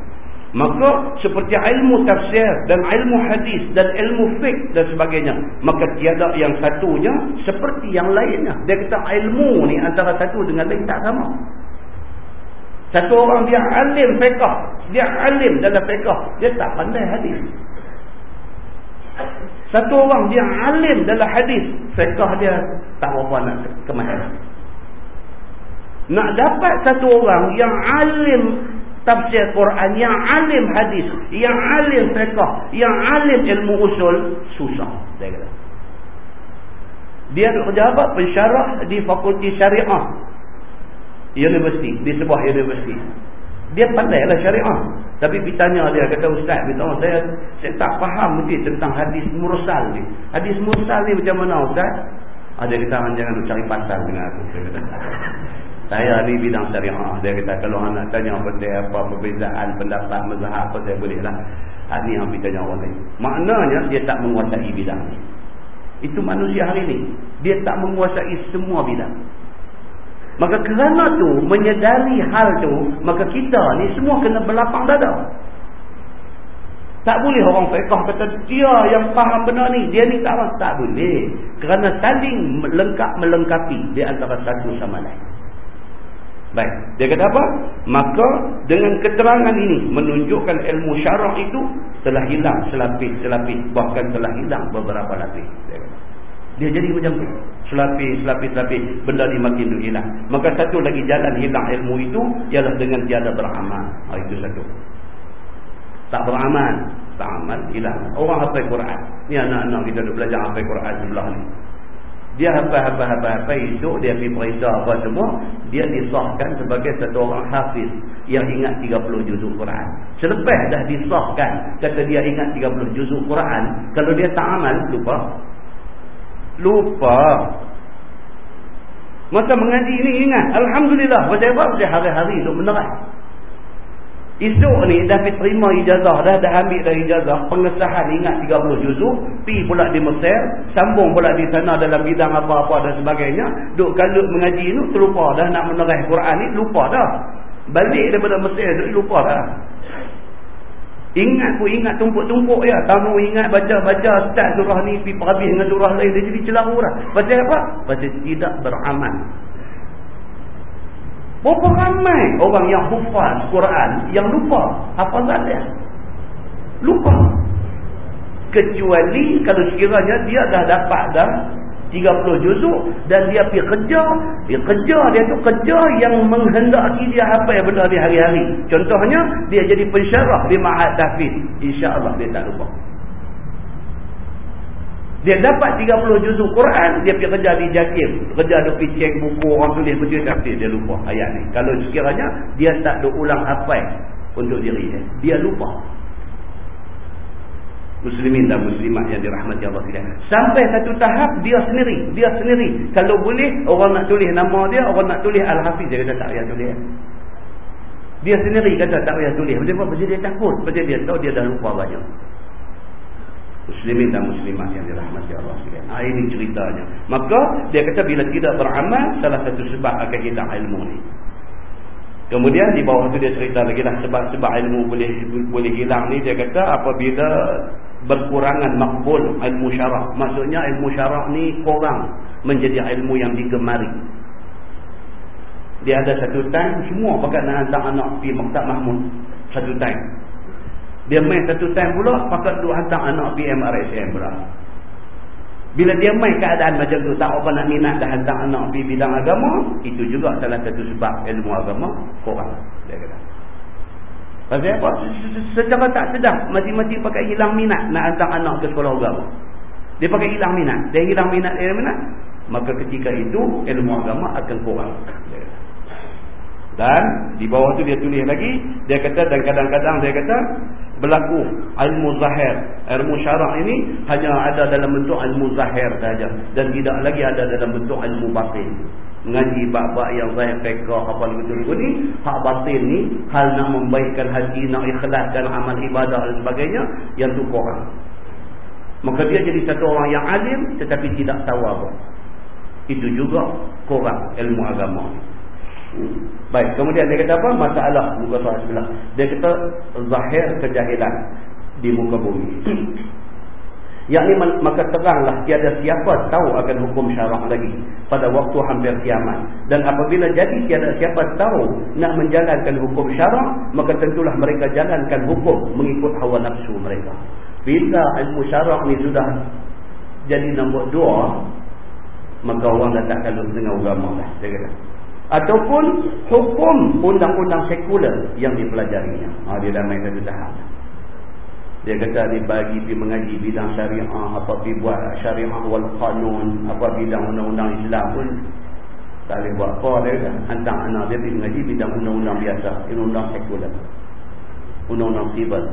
Maka seperti ilmu tafsir dan ilmu hadis dan ilmu fiqh dan sebagainya. Maka tiada yang satunya seperti yang lainnya. Dia kata ilmu ni antara satu dengan lain tak sama. Satu orang dia alim fiqh. Dia alim dalam fiqh. Dia tak pandai hadis. Satu orang dia alim dalam hadis. Fiqh dia tak apa nak kemahiran. Nak dapat satu orang yang alim tafsir Quran yang alim hadis yang alim fiqh yang alim ilmu usul susah dia kata dia apa pensyarah di fakulti syariah universiti di sebuah universiti dia pandai lah syariah tapi ditanya dia kata ustaz beritahu saya saya tak faham mesti tentang hadis mursal ni hadis mursal ni macam mana ustaz ada kita jangan cari pasal dengan aku saya ni bidang syariah. Dia kata kalau anak tanya pasal apa perbezaan pendapat mazhab apa saya boleh lah. Ini yang kita tanya orang lain. Maknanya dia tak menguasai bidang ni. Itu manusia hari ni. Dia tak menguasai semua bidang. Maka kerana tu menyedari hal tu, maka kita ni semua kena berlapang dada. Tak boleh orang fiqah kata dia yang faham benar ni, dia ni tak faham. Tak boleh. Kerana saling lengkap melengkapi di antara satu sama lain. Baik. Dia kata apa? Maka dengan keterangan ini menunjukkan ilmu syarak itu telah hilang selapis-selapis. Bahkan telah hilang beberapa lapis. Dia jadi macam tu. Selapis, selapis, selapis. Benda ni makin hilang. Maka satu lagi jalan hilang ilmu itu ialah dengan tiada beramal. Ha, itu satu. Tak beramal. Tak amal, hilang. Orang hafal Quran. Ni anak-anak kita duk belajar hafal Quran sebelah ni. Dia hafal-hafal-hafal itu, dia pergi periksa apa semua, dia disahkan sebagai satu orang hafiz yang ingat 30 juzuk Quran. Selepas dah disahkan, kata dia ingat 30 juzuk Quran, kalau dia tak amal, lupa. Lupa. Masa mengaji ini ingat, Alhamdulillah, pasal apa? Pasal hari-hari itu menerang. Esok ni dah terima ijazah dah, dah ambil dah ijazah, pengesahan ingat 30 juzuk, pi pula di Mesir, sambung pula di sana dalam bidang apa-apa dan sebagainya, duk kalut mengaji ni, terlupa dah nak menerah Quran ni, lupa dah. Balik daripada Mesir lupa dah. Ingat pun ingat tumpuk-tumpuk ya. Tamu ingat baca-baca start surah ni, pi perhabis dengan surah lain, dia jadi celahu dah. Pasal apa? Pasal tidak beramal. Berapa ramai orang yang hufaz Quran yang lupa hafazan dia. Lupa. Kecuali kalau sekiranya dia dah dapat dah 30 juzuk dan dia pergi kerja, dia kerja dia tu kerja yang menghendaki dia apa yang benda di hari-hari. Contohnya dia jadi pensyarah di Ma'had Tahfiz. Insya-Allah dia tak lupa. Dia dapat 30 juzuk Quran, dia pergi kerja di Jakim. Kerja ada pergi cek buku orang tulis betul tafsir, dia lupa ayat ni. Kalau sekiranya dia tak ada ulang hafal untuk diri dia. Dia lupa. Muslimin dan muslimat yang dirahmati Allah sekalian. Sampai satu tahap dia sendiri, dia sendiri. Kalau boleh orang nak tulis nama dia, orang nak tulis Al-Hafiz dia kata tak payah tulis. Dia sendiri kata tak payah tulis. Sebab apa? Sebab dia takut. Sebab dia tahu dia dah lupa banyak muslimin dan muslimat yang dirahmati Allah sekalian. Ha, ini ceritanya. Maka dia kata bila tidak beramal salah satu sebab akan hilang ilmu ni. Kemudian di bawah tu dia cerita lagi lah sebab-sebab ilmu boleh boleh hilang ni dia kata apabila berkurangan makbul ilmu syarak. Maksudnya ilmu syarak ni kurang menjadi ilmu yang digemari. Dia ada satu time semua pakai nak hantar anak pergi Maktab Mahmud. Satu time. Dia main satu time pula, pakat duk hantar anak PMRSM pula. Bila dia main keadaan macam tu, tak apa nak minat dah hantar anak pergi bidang agama, itu juga salah satu sebab ilmu agama kurang. Dia kata. Pasal apa? Secara tak sedar, mati-mati pakai hilang minat nak hantar anak ke sekolah agama. Dia pakai hilang minat. Dia hilang minat, hilang minat. Maka ketika itu, ilmu agama akan kurang. Dan di bawah tu dia tulis lagi, dia kata dan kadang-kadang dia kata berlaku ilmu zahir. Ilmu syarak ini hanya ada dalam bentuk ilmu zahir saja dan tidak lagi ada dalam bentuk ilmu batin. Mengaji bab-bab yang zahir fiqh apa betul-betul ni, hak batin ni hal nak membaikkan hati, nak ikhlaskan amal ibadah dan sebagainya yang tu kurang. Maka dia jadi satu orang yang alim tetapi tidak tahu apa. Itu juga kurang ilmu agama. Baik, kemudian dia kata apa? Masalah muka surat sebelah. Dia kata zahir kejahilan di muka bumi. Yang ini maka teranglah tiada siapa tahu akan hukum syarak lagi pada waktu hampir kiamat. Dan apabila jadi tiada siapa tahu nak menjalankan hukum syarak, maka tentulah mereka jalankan hukum mengikut hawa nafsu mereka. Bila ilmu syarak ni sudah jadi nombor dua, maka orang dah tak kalut dengan agama lah. Dia kata ataupun hukum undang-undang sekular yang dipelajarinya. Ha, dia dah main satu tahap. Dia kata dia bagi pergi mengaji bidang syariah, apa pergi buat syariah wal qanun, apa bidang undang-undang Islam pun tak boleh buat apa dia kata. Hantar anak dia pergi mengaji bidang undang-undang biasa, undang-undang sekular. Undang-undang civil.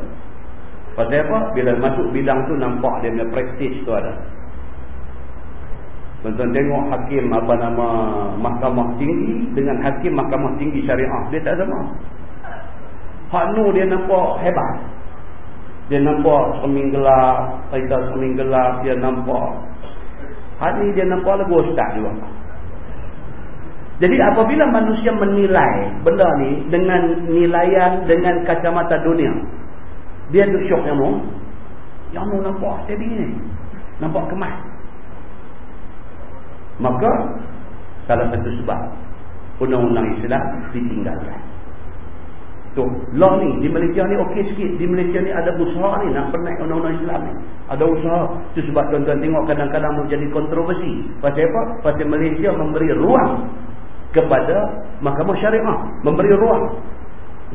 Pasal apa? Bila masuk bidang tu nampak dia punya praktis tu ada. Tuan-tuan tengok hakim apa nama mahkamah tinggi dengan hakim mahkamah tinggi syariah. Dia tak sama. Hak nu dia nampak hebat. Dia nampak cermin gelap. Cerita cermin gelap dia nampak. Hak ni dia nampak lagu ustaz juga. Jadi apabila manusia menilai benda ni dengan nilaian dengan kacamata dunia. Dia tu syok yang nu. Yang nu nampak jadi ni. Nampak kemas. Maka salah satu sebab undang-undang Islam ditinggalkan. Tu, law ni di Malaysia ni okey sikit. Di Malaysia ni ada usaha ni nak pernaik undang-undang Islam ni. Ada usaha. Itu sebab tuan-tuan tengok kadang-kadang menjadi kontroversi. Pasal apa? Pasal Malaysia memberi ruang kepada mahkamah syariah. Memberi ruang.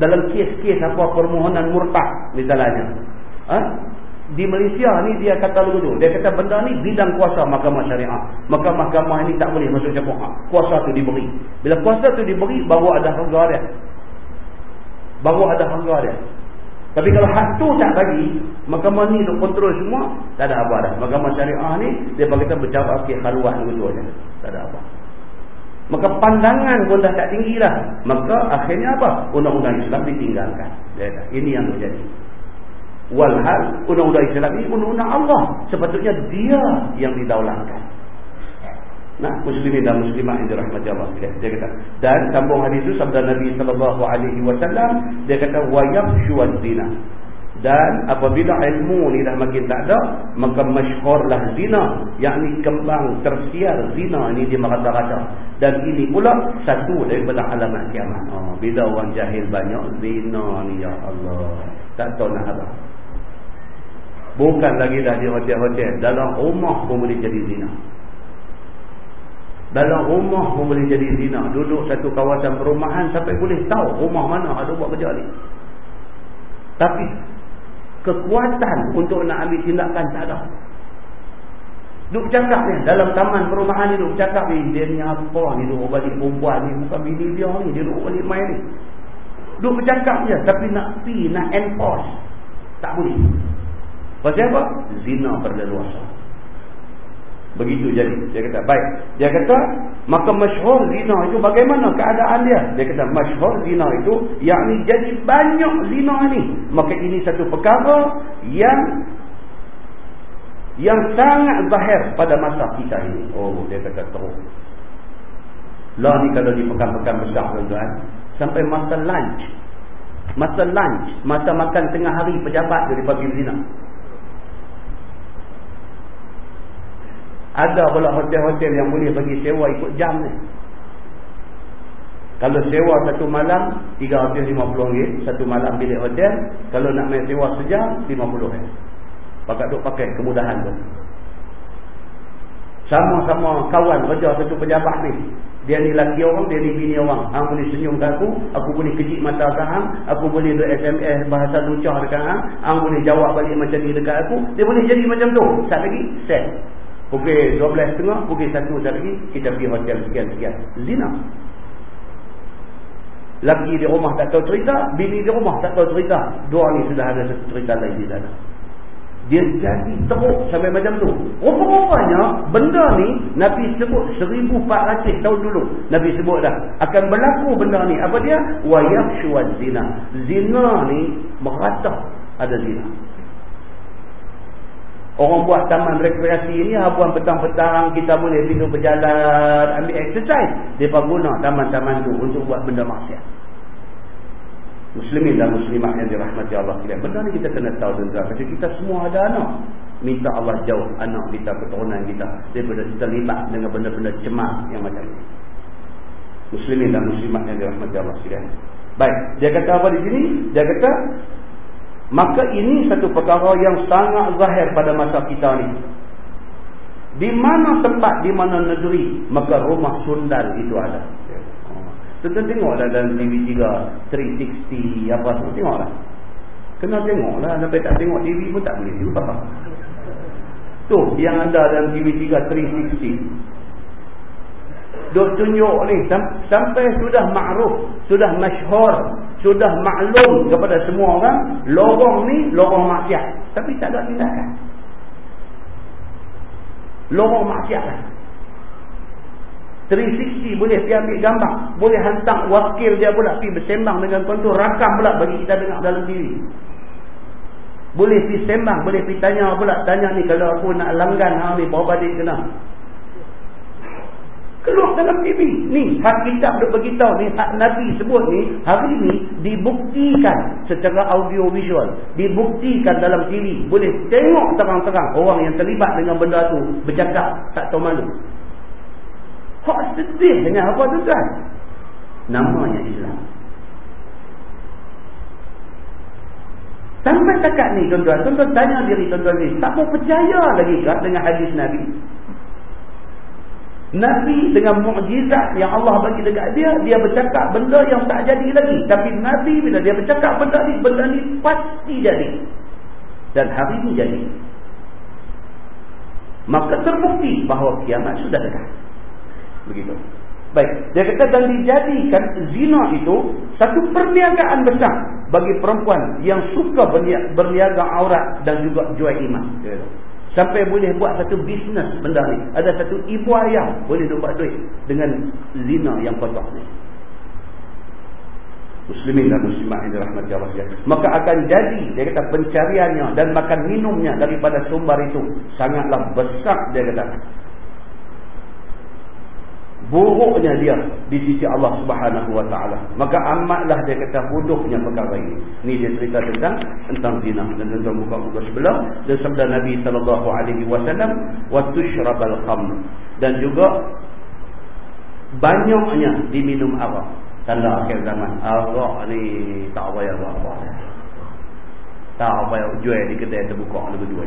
Dalam kes-kes apa permohonan murtad misalnya. Ha? Di Malaysia ni dia kata dulu Dia kata benda ni bidang kuasa mahkamah syariah. Maka mahkamah ini tak boleh masuk campur. Kuasa tu diberi. Bila kuasa tu diberi, baru ada harga dia baru ada harga dia. Tapi kalau hak tu tak bagi mahkamah ni untuk kontrol semua tak ada apa dah. Mahkamah syariah ni dia bagi kita bercakap okay, haluan betul je. Tak ada apa. Maka pandangan pun dah tak tinggi dah. Maka akhirnya apa? Undang-undang Islam ditinggalkan. Ini yang terjadi. Walhal undang-undang Islam ini undang-undang Allah. Sepatutnya dia yang didaulatkan Nah, muslimin dan muslimat yang dirahmati Allah sekalian. Dia kata, dan sambung hadis itu sabda Nabi sallallahu alaihi wasallam, dia kata wa yafshu zina. Dan apabila ilmu ni dah makin tak ada, maka masyhurlah zina, yakni kembang tersiar zina ini di merata-rata. Dan ini pula satu daripada alamat kiamat. Oh, bila orang jahil banyak zina ni ya Allah. Tak tahu nak apa. Bukan lagi dah di hotel-hotel, dalam rumah pun boleh jadi zina. Dalam rumah pun boleh jadi zina. Duduk satu kawasan perumahan sampai boleh tahu rumah mana ada buat kerja ni. Tapi kekuatan untuk nak ambil tindakan tak ada. Duk cakap ni dalam taman perumahan ni duk cakap ni dia ni apa ni duk balik perempuan ni bukan bini dia ni dia duk balik main ni. Duk bercakap je tapi nak pi nak enforce tak boleh. Pasal apa? Zina berleluasa. Begitu jadi. Dia kata, baik. Dia kata, maka masyhur zina itu bagaimana keadaan dia? Dia kata, masyhur zina itu, yakni jadi banyak zina ni. Maka ini satu perkara yang yang sangat zahir pada masa kita ini. Oh, dia kata teruk. Lah ni kalau di pekan-pekan besar tuan-tuan, sampai masa lunch. Masa lunch, masa makan tengah hari pejabat dia bagi zina. Ada pula hotel-hotel yang boleh bagi sewa ikut jam ni. Kalau sewa satu malam, RM350 satu malam bilik hotel. Kalau nak main sewa sejam, RM50. Pakat duk pakai kemudahan tu. Sama-sama kawan kerja satu pejabat ni. Dia ni laki orang, dia ni bini orang. Hang boleh senyum ke aku, aku boleh kecik mata ke hang, aku boleh ber SMS bahasa lucah dekat hang, hang boleh jawab balik macam ni dekat aku. Dia boleh jadi macam tu. Sat lagi, set. Pukul 12.30, pukul 1 lagi, kita pergi hotel sekian-sekian. Zina. Laki di rumah tak tahu cerita, bini di rumah tak tahu cerita. Dua ni sudah ada satu cerita lain di sana. Dia jadi teruk sampai macam tu. Rupa-rupanya, benda ni Nabi sebut 1400 tahun dulu. Nabi sebut dah. Akan berlaku benda ni. Apa dia? Wayaksyuan zina. Zina ni merata ada zina. Orang buat taman rekreasi ini Habuan petang-petang kita boleh tidur berjalan Ambil exercise Mereka guna taman-taman itu untuk buat benda maksiat Muslimin dan muslimat yang dirahmati Allah sekalian. Benda ni kita kena tahu tuan-tuan. Macam kita semua ada anak. Minta Allah jauh anak kita, keturunan kita. Daripada kita libat dengan benda-benda cemas yang macam ni. Muslimin dan muslimat yang dirahmati Allah sekalian. Baik. Dia kata apa di sini? Dia kata Maka ini satu perkara yang sangat zahir pada masa kita ni. Di mana tempat, di mana negeri, maka rumah sundal itu ada. Tentu tengoklah dalam TV3 360 apa semua tengoklah. Kena tengoklah sampai tak tengok TV pun tak boleh juga. Tu yang ada dalam TV3 360 duk tunjuk ni sampai sudah ma'ruf, sudah masyhur, sudah maklum kepada semua orang, lorong ni lorong maksiat, tapi tak ada tindakan. Lorong maksiat lah. 360 boleh pergi ambil gambar, boleh hantar wakil dia pula pergi bersembang dengan kontor, rakam pula bagi kita dengar dalam diri. Boleh pergi sembang, boleh pergi tanya pula, tanya ni kalau aku nak langgan ha ni berapa dia kena. Keluar dalam TV. Ni, hak kitab duk beritahu ni, hak Nabi sebut ni, hari ni dibuktikan secara audio visual. Dibuktikan dalam TV. Boleh tengok terang-terang orang yang terlibat dengan benda tu bercakap tak tahu malu. Hak sedih dengan apa tu kan? Namanya Islam. Sampai takat ni tuan-tuan. Tuan-tuan tanya diri tuan-tuan ni. Tak mau percaya lagi kan dengan hadis Nabi. Nabi dengan mukjizat yang Allah bagi dekat dia. Dia bercakap benda yang tak jadi lagi. Tapi Nabi bila dia bercakap benda ni. Benda ni pasti jadi. Dan hari ini jadi. Maka terbukti bahawa kiamat sudah dekat. Begitu. Baik, dia kata dan dijadikan zina itu satu perniagaan besar bagi perempuan yang suka berniaga aurat dan juga jual iman. Sampai boleh buat satu bisnes benda ni. Ada satu ibu ayah boleh buat duit dengan zina yang kotor ni. Muslimin dan muslimah yang dirahmati Allah Maka akan jadi, dia kata pencariannya dan makan minumnya daripada sumber itu sangatlah besar dia kata buruknya dia di sisi Allah Subhanahu wa taala. Maka amatlah dia kata bodohnya perkara ini. Ni dia cerita tentang tentang zina. Dan tentang muka-muka sebelah dan sabda Nabi sallallahu alaihi wasallam wa tushrabal khamr. Dan juga banyaknya diminum arak. Tanda akhir zaman arak ni tak payah apa. Tak payah jual di kedai terbuka lebih dua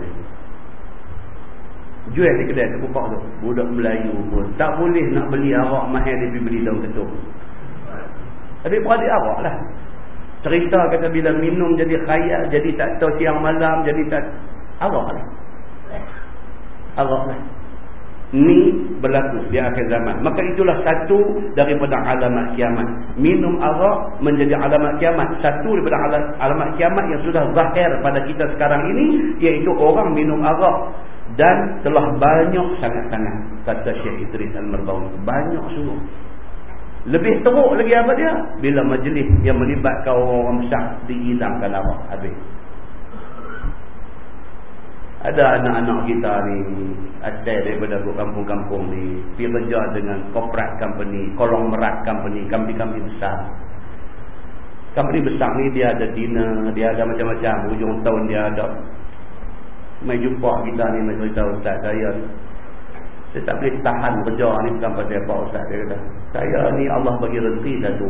jual di kedai terbuka tu. Budak Melayu pun tak boleh nak beli arak mahal dia pergi beli daun ketuk. Tapi beradik arak lah. Cerita kata bila minum jadi khayal jadi tak tahu siang malam jadi tak arak lah. Arak lah. Ni berlaku di akhir zaman. Maka itulah satu daripada alamat kiamat. Minum arak menjadi alamat kiamat. Satu daripada alamat kiamat yang sudah zahir pada kita sekarang ini iaitu orang minum arak dan telah banyak sangat-sangat kata Syekh Idris Al-Marbawi banyak sungguh. Lebih teruk lagi apa dia? Bila majlis yang melibatkan orang-orang besar diizamkan arak habis. Ada anak-anak kita ni asal daripada kampung-kampung ni pergi kerja dengan corporate company kolong merat company company-company besar. Company besar ni dia ada dinner dia ada macam-macam. Hujung tahun dia ada Mai jumpa kita ni mai cerita ustaz saya. Saya tak boleh tahan kerja ni bukan pasal apa ustaz dia kata. Saya ni Allah bagi rezeki satu.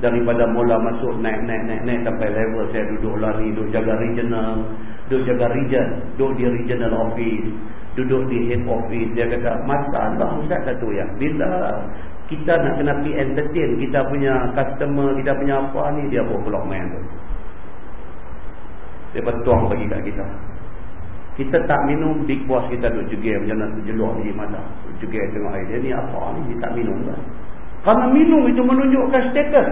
Daripada mula masuk naik naik naik naik sampai level saya duduk lari, duduk jaga regional, duduk jaga region, duduk di regional office, duduk di head office. Dia kata, masalah ustaz satu ya. Bila kita nak kena pergi entertain kita punya customer, kita punya apa ni, dia pun block main tu. Dia petuang bagi kat kita. Kita tak minum Big Boss kita duduk juga macam nak terjelur di mata. Juga tengok air. Dia ni apa ni? Dia tak minum kan? Kerana minum itu menunjukkan status.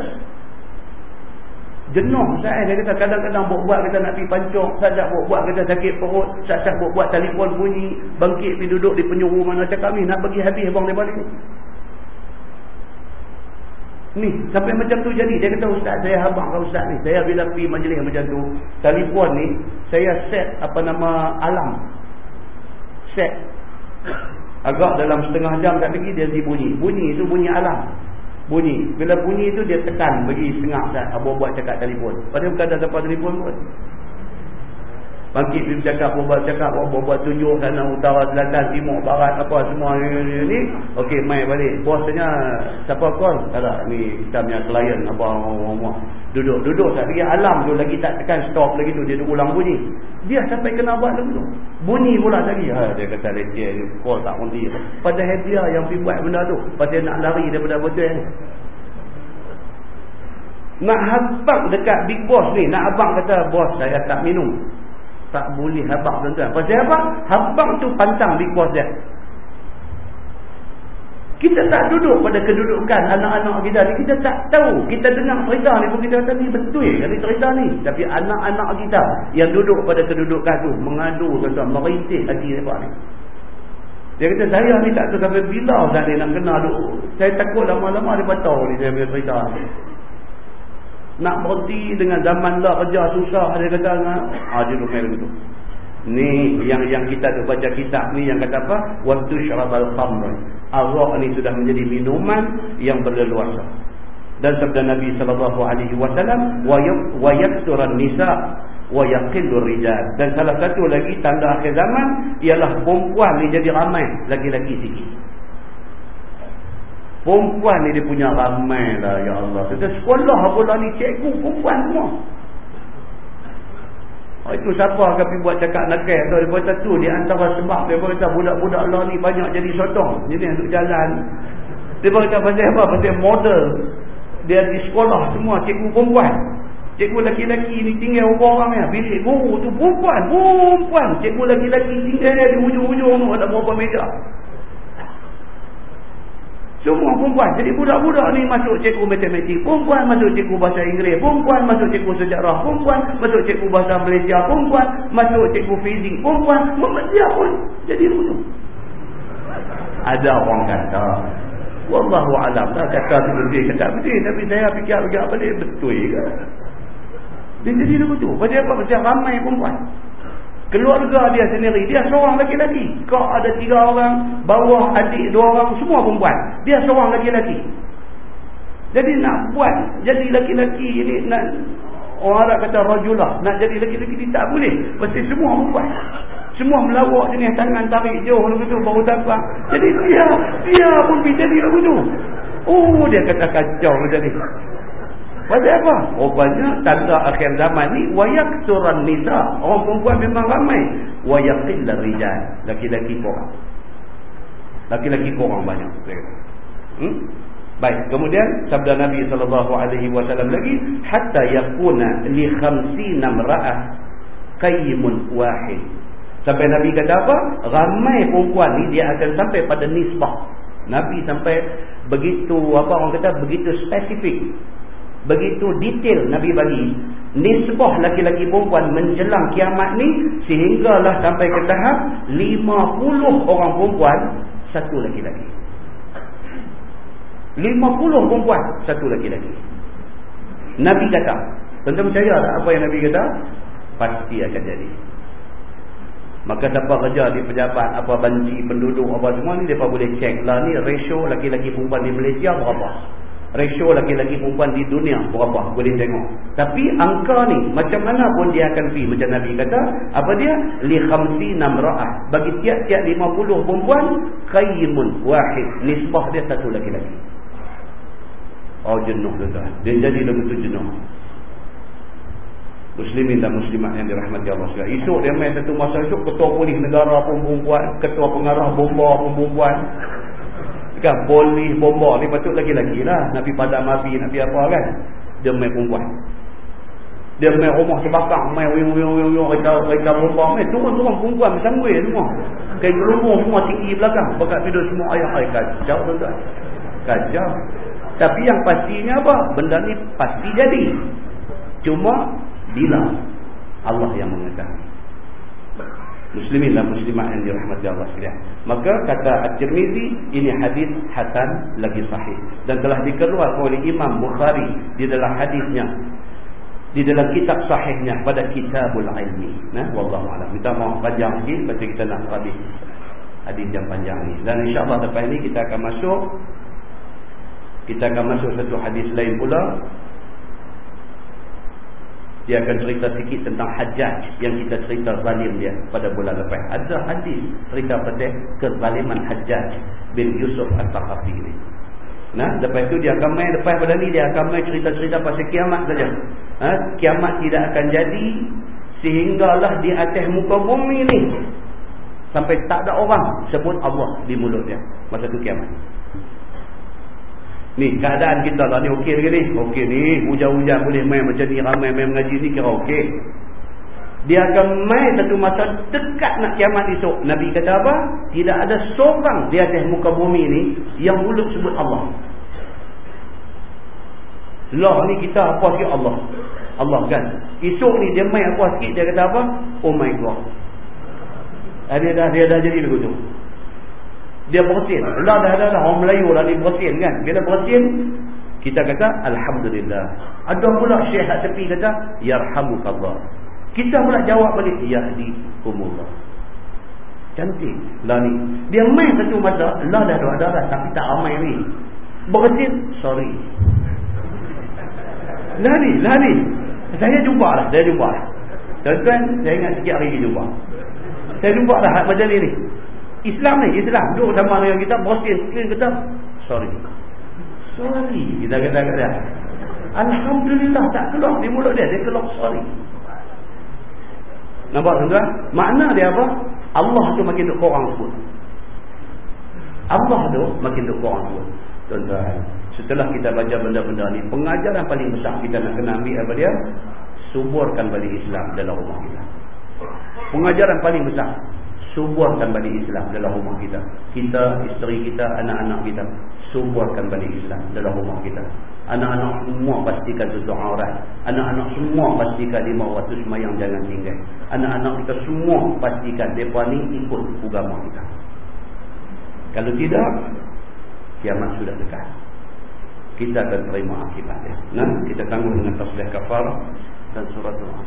Jenuh saya dia kata kadang-kadang buat-buat kita nak pergi pancung, sajak buat-buat kita sakit perut, sajak buat-buat telefon bunyi, bangkit pergi duduk di penjuru mana cakap ni nak bagi habis abang dia balik. Ni, sampai macam tu jadi. Dia kata, Ustaz, saya habak ke Ustaz ni. Saya bila pergi majlis macam tu, telefon ni, saya set apa nama alam. Set. Agak dalam setengah jam tak pergi, dia bunyi. Bunyi tu bunyi alam. Bunyi. Bila bunyi tu, dia tekan bagi setengah Ustaz. Abu buat cakap telefon. Padahal bukan ada siapa telefon pun. Bangkit pergi bercakap, buat cakap, buat tunjuk sana, utara, selatan, timur, barat, apa semua ni. ni. Okey, main balik. Bosnya, siapa call? Tak ada, ni kita punya klien, apa, apa, Duduk, duduk tak lagi alam tu lagi tak tekan stop lagi tu, dia ulang bunyi. Dia sampai kena buat lagi tu. Bunyi pula lagi. Ha, dia kata leceh ni, call tak berhenti. Padahal dia yang pergi buat benda tu. Pasal nak lari daripada betul ni. Nak habang dekat big boss ni, nak abang kata, bos saya tak minum tak boleh habak tuan-tuan. Pasal apa? Habak tu pantang boss dia. Kita tak duduk pada kedudukan anak-anak kita ni. Kita tak tahu. Kita dengar cerita ni pun kita kata ni betul dari cerita ni. Tapi anak-anak kita yang duduk pada kedudukan tu. Mengadu tuan-tuan. Merintih hati mereka ni. Dia kata saya ni tak tahu sampai bila saya nak kenal dulu. Saya takut lama-lama dia patah ni saya punya cerita ni nak berhenti dengan zaman lah kerja susah dia kata ah dia rumah begitu. Ni yang yang kita tu baca kitab ni yang kata apa? Waktu syarabal khamr. Arak ni sudah menjadi minuman yang berleluasa. Dan sabda Nabi sallallahu alaihi wasallam wa yakturan nisa wa yaqillu rijal. Dan salah satu lagi tanda akhir zaman ialah perempuan ni jadi ramai lagi-lagi sikit Perempuan ni dia punya ramai lah ya Allah. Kita sekolah pula ni cikgu perempuan semua. Oh, itu siapa akan pergi buat cakap nakal tu. Dia kata tu di antara sebab dia kata budak-budak Allah ni banyak jadi sotong. Jadi untuk jalan. Dia kata pasal apa? Pasal model. Dia di sekolah semua cikgu perempuan. Cikgu laki-laki ni tinggal orang-orang ya. Bilik guru tu perempuan. Perempuan. Cikgu laki-laki tinggal di hujung-hujung tu ada berapa meja. Semua perempuan. Jadi budak-budak ni masuk cikgu matematik. Perempuan masuk cikgu bahasa Inggeris. Perempuan masuk cikgu sejarah. Perempuan masuk cikgu bahasa Malaysia. Perempuan masuk cikgu fizik. Perempuan. Dia pun jadi dulu. Ada orang kata. Wallahu alam lah kata tu betul. Kata betul. Tapi saya fikir-fikir balik betul ke? Dia jadi begitu. Pasal apa? Pasal ramai perempuan. Keluarga dia sendiri, dia seorang lelaki-lelaki. Kau ada tiga orang, bawah adik dua orang, semua perempuan. Dia seorang lelaki-lelaki. Jadi nak buat, jadi lelaki-lelaki ini, nak orang Arab kata rajulah, nak jadi lelaki-lelaki ini tak boleh. Pasti semua perempuan. Semua melawak jenis tangan tarik jauh begitu baru dapat. Jadi dia, dia pun pergi jadi begitu. Oh, dia kata kacau jadi. Pasal apa? Rupanya tanda akhir zaman ni wayak suran nisa. Orang perempuan memang ramai. Wayakil rijal. Laki-laki korang. Laki-laki korang banyak. Hmm? Baik. Kemudian sabda Nabi SAW lagi. Hatta yakuna li khamsina mra'ah qayyimun wahid. Sampai Nabi kata apa? Ramai perempuan ni dia akan sampai pada nisbah. Nabi sampai begitu apa orang kata begitu spesifik Begitu detail Nabi bagi nisbah laki-laki perempuan menjelang kiamat ni sehinggalah sampai ke tahap 50 orang perempuan satu laki-laki. 50 perempuan satu laki-laki. Nabi kata, tentu percaya tak apa yang Nabi kata? Pasti akan jadi. Maka siapa kerja di pejabat, apa banci penduduk, apa semua ni, mereka boleh cek lah ni ratio laki-laki perempuan di Malaysia berapa ratio laki-laki perempuan di dunia berapa? Boleh tengok. Tapi angka ni macam mana pun dia akan pergi. Macam Nabi kata apa dia? Li khamsi namra'ah bagi tiap-tiap 50 perempuan qayyimun wahid. Nisbah dia satu laki-laki. Oh jenuh tuan. Dia jadi begitu jenuh. Muslimin dan muslimat yang dirahmati Allah sekalian. Esok dia main satu masa esok ketua polis negara perempuan ketua pengarah bomba perempuan kan polis bomba ni patut lagi-lagi lah. Nak pergi padam api nak pergi apa kan? Dia main perempuan. Dia main rumah sebakang main kereta kereta bomba main turun-turun perempuan gue semua? Kain gelumur semua tinggi belakang. Bakat tidur semua ayah ayah kacau tuan-tuan. Kacau tapi yang pastinya apa? Benda ni pasti jadi. Cuma bila Allah yang mengetahui muslimin dan muslimat yang dirahmati Allah sekalian. Maka kata At-Tirmizi ini hadis hasan lagi sahih dan telah dikeluarkan oleh Imam Bukhari di dalam hadisnya di dalam kitab sahihnya pada Kitabul Ilmi. Nah, wallahu a'lam. Kita mau panjang sikit baca kita nak habis hadis yang panjang ni. Dan insya-Allah lepas ini kita akan masuk kita akan masuk satu hadis lain pula dia akan cerita sikit tentang hajjaj yang kita cerita zalim dia pada bulan lepas. Ada hadis cerita pasal kezaliman hajjaj bin Yusuf Al-Taqafi ini. Nah, lepas itu dia akan main lepas pada ni dia akan main cerita-cerita pasal kiamat saja. Ha? kiamat tidak akan jadi sehinggalah di atas muka bumi ni sampai tak ada orang sebut Allah di mulut dia masa tu kiamat. Ni keadaan kita lah ni okey lagi ni. Okey ni hujan-hujan boleh main macam ni ramai main mengaji ni kira okey. Dia akan main satu masa dekat nak kiamat esok. Nabi kata apa? Tidak ada seorang di atas muka bumi ni yang mulut sebut Allah. Lah ni kita apa sikit Allah. Allah kan. Esok ni dia main apa sikit dia kata apa? Oh my God. Dia dah, dia dah jadi begitu dia bersin. Lah dah ada dah orang Melayu lah ni bersin kan. Bila bersin kita kata alhamdulillah. Ada pula syekh kat tepi kata yarhamukallah. Kita pula jawab balik yahdikumullah. Cantik lah ni. Dia main satu masa lah dah ada dah tapi tak ramai ni. Bersin sorry. Lah ni, lah ni. Saya jumpa lah, saya jumpa lah. Tuan-tuan, saya ingat sikit hari ini jumpa. Saya jumpa lah macam ni ni. Islam ni Islam duduk sama dengan kita bosin kita kata sorry Sorry. Kita kata kat dia. Alhamdulillah tak keluar di mulut dia. Dia keluar sorry. Nampak tuan-tuan? Makna dia apa? Allah tu makin duk korang sebut. Allah tu makin duk korang sebut. Tuan-tuan. Setelah kita baca benda-benda ni. Pengajaran paling besar kita nak kena ambil apa dia? Suburkan balik Islam dalam rumah kita. Pengajaran paling besar suburkan balik Islam dalam rumah kita. Kita, isteri kita, anak-anak kita. Suburkan balik Islam dalam rumah kita. Anak-anak semua pastikan tutup aurat. Anak-anak semua pastikan lima waktu semayang jangan tinggal. Anak-anak kita semua pastikan mereka ni ikut agama kita. Kalau tidak, kiamat sudah dekat. Kita akan terima akibatnya. Nah, kita tangguh dengan tasbih kafar dan surat doa.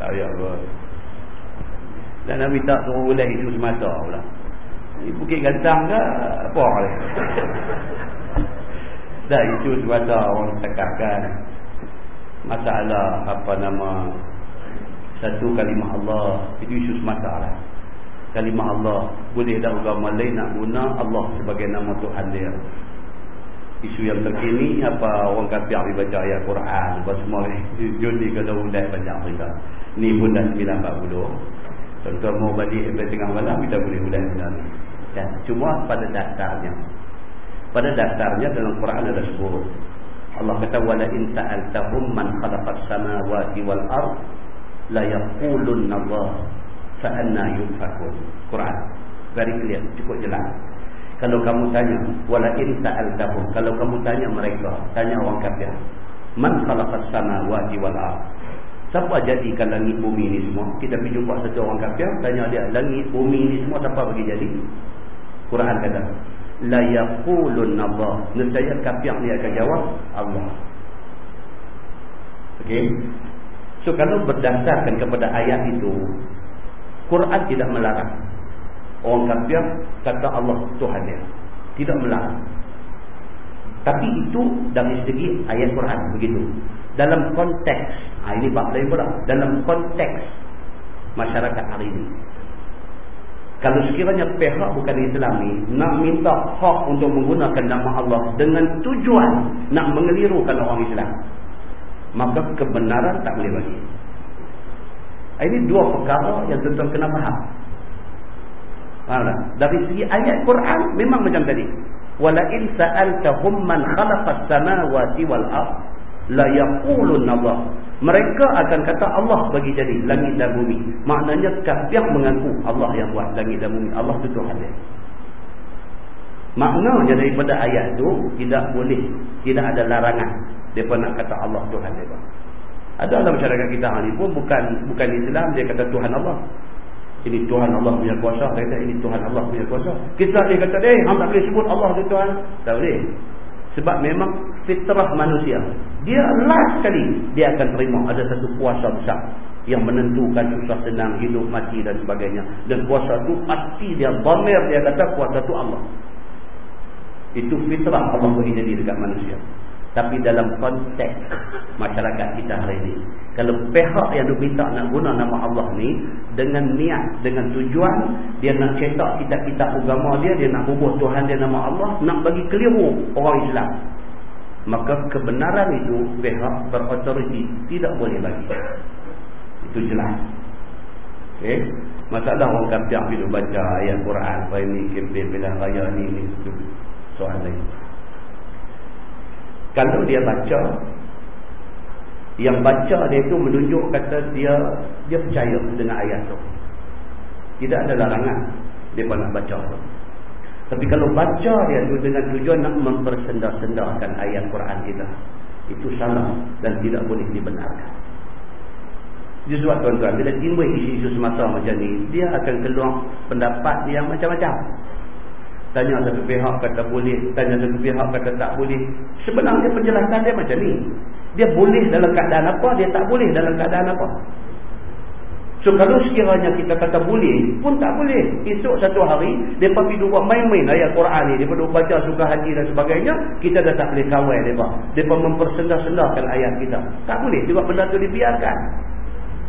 Payah apa. Dan Nabi tak suruh boleh itu semata pula. Ini bukit gantang ke apa ni? Dah itu semata orang tekankan. Masalah apa nama satu kalimah Allah itu isu semata lah. Kalimah Allah boleh dah agama lain nak guna Allah sebagai nama Tuhan dia isu yang terkini apa orang kafir pergi baca ayat Quran apa semua ni jodi kalau undai banyak cerita ni pun dah 940 tuan-tuan mau balik sampai tengah malam kita boleh benda ni. Kan cuma pada dasarnya. Pada dasarnya dalam Quran ada sebut Allah kata wala in sa'altahum man khalaqas samawati wal ard la yaqulunna Allah fa anna yufakun Quran. Very clear. Cukup jelas. Kalau kamu tanya wala in sa'altahum kalau kamu tanya mereka tanya orang kafir man khalaqas samawati wal ard siapa jadikan langit bumi ni semua kita pergi jumpa satu orang kafir tanya dia langit bumi ni semua siapa bagi jadi Quran kata la yaqulun Allah nescaya kafir ni akan jawab Allah okey so kalau berdasarkan kepada ayat itu Quran tidak melarang Orang kafir kata Allah Tuhan dia. Tidak melarang. Tapi itu dari segi ayat Quran begitu. Dalam konteks, ha, ini bab lain pula. Dalam konteks masyarakat hari ini. Kalau sekiranya pihak bukan Islam ni nak minta hak untuk menggunakan nama Allah dengan tujuan nak mengelirukan orang Islam. Maka kebenaran tak boleh bagi. Ini dua perkara yang tuan-tuan kena faham. Dari segi ayat Quran memang macam tadi. Wala in sa'altahum man khalaqas samawati wal ard la yaqulun Allah. Mereka akan kata Allah bagi jadi langit dan bumi. Maknanya kafir mengaku Allah yang buat langit dan bumi. Allah itu Tuhan dia. Maknanya daripada ayat itu tidak boleh, tidak ada larangan depa nak kata Allah Tuhan dia. Ada dalam masyarakat kita hari pun bukan bukan Islam dia kata Tuhan Allah. Ini Tuhan Allah punya kuasa. Dia kata ini Tuhan Allah punya kuasa. Kisah dia kata, eh, tak boleh sebut Allah tu Tuhan. Tak boleh. Sebab memang fitrah manusia. Dia last sekali, dia akan terima ada satu kuasa besar. Yang menentukan susah senang, hidup, mati dan sebagainya. Dan kuasa tu pasti dia, bomir dia kata kuasa tu Allah. Itu fitrah Allah boleh jadi dekat manusia. Tapi dalam konteks masyarakat kita hari ini. Kalau pihak yang minta nak guna nama Allah ni. Dengan niat, dengan tujuan. Dia nak cetak kitab-kitab agama dia. Dia nak bubuh Tuhan dia nama Allah. Nak bagi keliru orang Islam. Maka kebenaran itu pihak berotoriti tidak boleh bagi. Itu jelas. Okay. Masalah orang bila baca ayat Quran. Apa ini kempen bila raya ni. ni soal lain. Kalau dia baca Yang baca dia itu menunjuk kata dia Dia percaya dengan ayat itu Tidak ada larangan Dia pun nak baca itu Tapi kalau baca dia itu dengan tujuan Nak mempersendah-sendahkan ayat Quran kita Itu salah Dan tidak boleh dibenarkan. Jadi sebab tuan-tuan Bila timbul isu-isu semasa macam ni Dia akan keluar pendapat yang macam-macam Tanya satu pihak kata boleh, tanya satu pihak kata tak boleh. Sebenarnya penjelasan dia macam ni. Dia boleh dalam keadaan apa, dia tak boleh dalam keadaan apa. So kalau sekiranya kita kata boleh, pun tak boleh. Esok satu hari, mereka pergi buat main-main ayat Quran ni. Mereka baca suka hati dan sebagainya, kita dah tak boleh kawal mereka. Mereka mempersendah-sendahkan ayat kita. Tak boleh, sebab benda tu dibiarkan.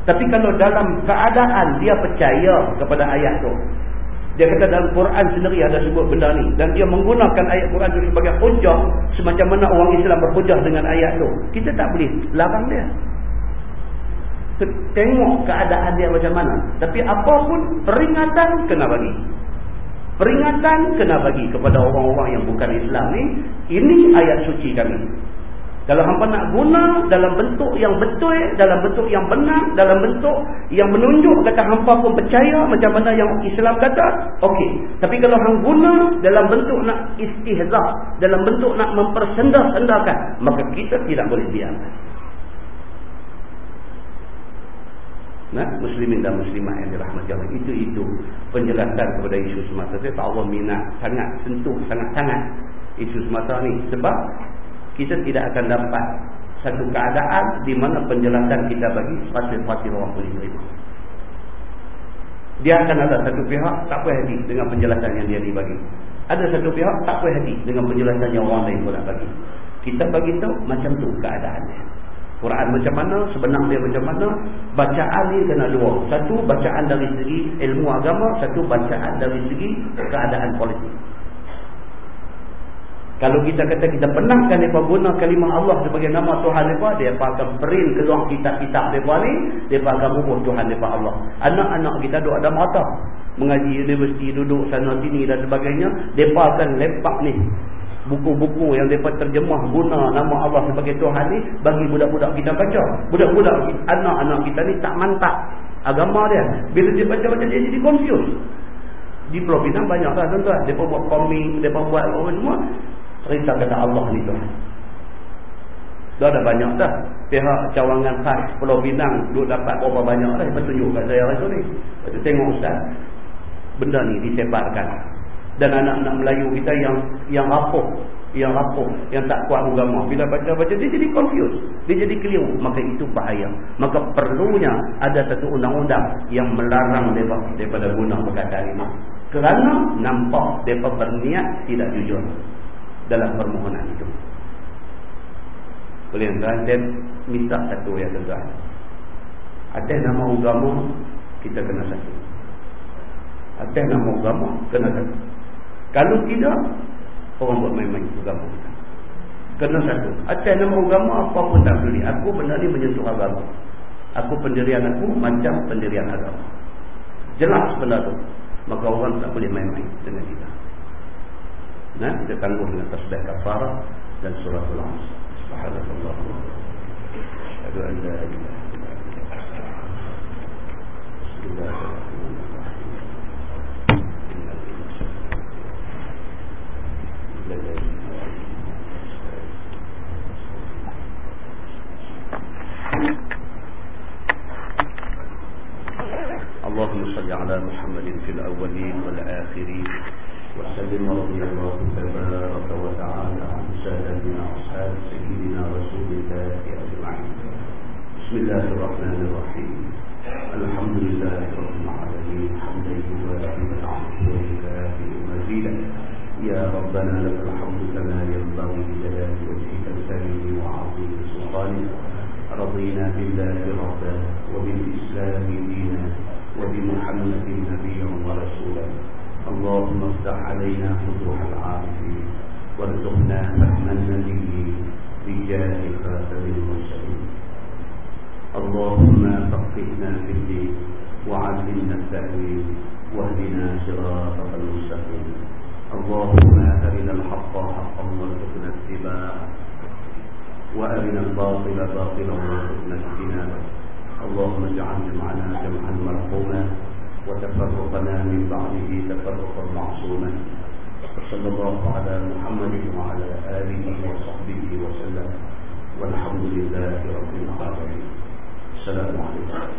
Tapi kalau dalam keadaan dia percaya kepada ayat tu. Dia kata dalam Quran sendiri ada sebut benda ni. Dan dia menggunakan ayat Quran tu sebagai hujah. Semacam mana orang Islam berhujah dengan ayat tu. Kita tak boleh larang dia. Tengok keadaan dia macam mana. Tapi apapun peringatan kena bagi. Peringatan kena bagi kepada orang-orang yang bukan Islam ni. Ini ayat suci kami. Kalau hampa nak guna dalam bentuk yang betul, dalam bentuk yang benar, dalam bentuk yang menunjuk kata hampa pun percaya macam mana yang Islam kata, okey. Tapi kalau hang guna dalam bentuk nak istihzah, dalam bentuk nak mempersendah-sendahkan, maka kita tidak boleh diam. Nah, muslimin dan muslimah yang dirahmati Allah itu itu penjelasan kepada isu semasa saya tak Allah minat sangat sentuh sangat-sangat isu semasa ni sebab kita tidak akan dapat satu keadaan di mana penjelasan kita bagi pasti-pasti orang boleh terima. Dia akan ada satu pihak tak puas hati dengan penjelasan yang dia dibagi. Ada satu pihak tak puas hati dengan penjelasan yang orang lain pun nak bagi. Kita bagi tahu macam tu keadaannya. Quran macam mana, sebenar dia macam mana, bacaan ni kena dua. Satu bacaan dari segi ilmu agama, satu bacaan dari segi keadaan politik. Kalau kita kata kita benarkan mereka guna kalimah Allah sebagai nama Tuhan mereka, mereka akan print keluar kitab-kitab mereka ni, mereka akan bubuh Tuhan mereka Allah. Anak-anak kita duduk ada mata. Mengaji universiti, duduk sana sini dan sebagainya, mereka akan lepak ni. Buku-buku yang mereka terjemah guna nama Allah sebagai Tuhan ni, bagi budak-budak kita baca. Budak-budak anak-anak kita ni tak mantap agama dia. Bila dia baca-baca dia jadi confused. Di Pulau Pinang banyak lah tuan-tuan. Mereka buat komik, mereka buat apa semua. Cerita kata Allah ni tu. Dah ada banyak dah. Pihak cawangan khas Pulau Pinang duk dapat berapa banyak dah. Lepas tunjuk kat saya hari ni. Lepas tengok Ustaz. Benda ni disebarkan. Dan anak-anak Melayu kita yang yang rapuh. Yang rapuh. Yang tak kuat agama. Bila baca-baca dia jadi confused. Dia jadi keliru. Maka itu bahaya. Maka perlunya ada satu undang-undang yang melarang mereka daripada guna perkataan ini. Kerana nampak mereka berniat tidak jujur dalam permohonan itu. Boleh tuan dan minta satu ya tuan. Ada nama agama kita kena satu. Ada nama agama kena satu. Kalau tidak orang buat main-main agama kita. Kena satu. Ada nama agama apa pun tak boleh. Aku benar ni menyentuh agama. Aku pendirian aku macam pendirian agama. Jelas benar tu. Maka orang tak boleh main-main dengan kita. Nah, kita tangguh dengan tasbih kafarah dan surah al-Asr. Subhanallah. Asyhadu an la ilaha. اللهم صل على محمد في الأولين والآخرين وسلم رضي الله تبارك وتعالى عن سادتنا أصحاب سيدنا رسول الله أجمعين. بسم الله الرحمن الرحيم. الحمد لله رب العالمين حمدا يوافي العبد ويكافئ مزيدا يا ربنا لك الحمد كما ينبغي لجلال وجهك الكريم وعظيم سلطانك. رضينا بالله اللهم افتح علينا فتوح العارفين وارزقنا فهم النبيين بجاه خاتم المرسلين اللهم فقهنا في الدين وعلمنا التأويل واهدنا صراطك المستقيم. اللهم أرنا الحق حقا وارزقنا اتباعه. وأرنا الباطل باطلا وارزقنا اجتنابه. اللهم اجعل جمعنا جمعا مرحوما. وتفرقنا من بعده تفرقا معصوما. صلى الله على محمد وعلى آله وصحبه وسلم. والحمد لله رب العالمين. السلام عليكم.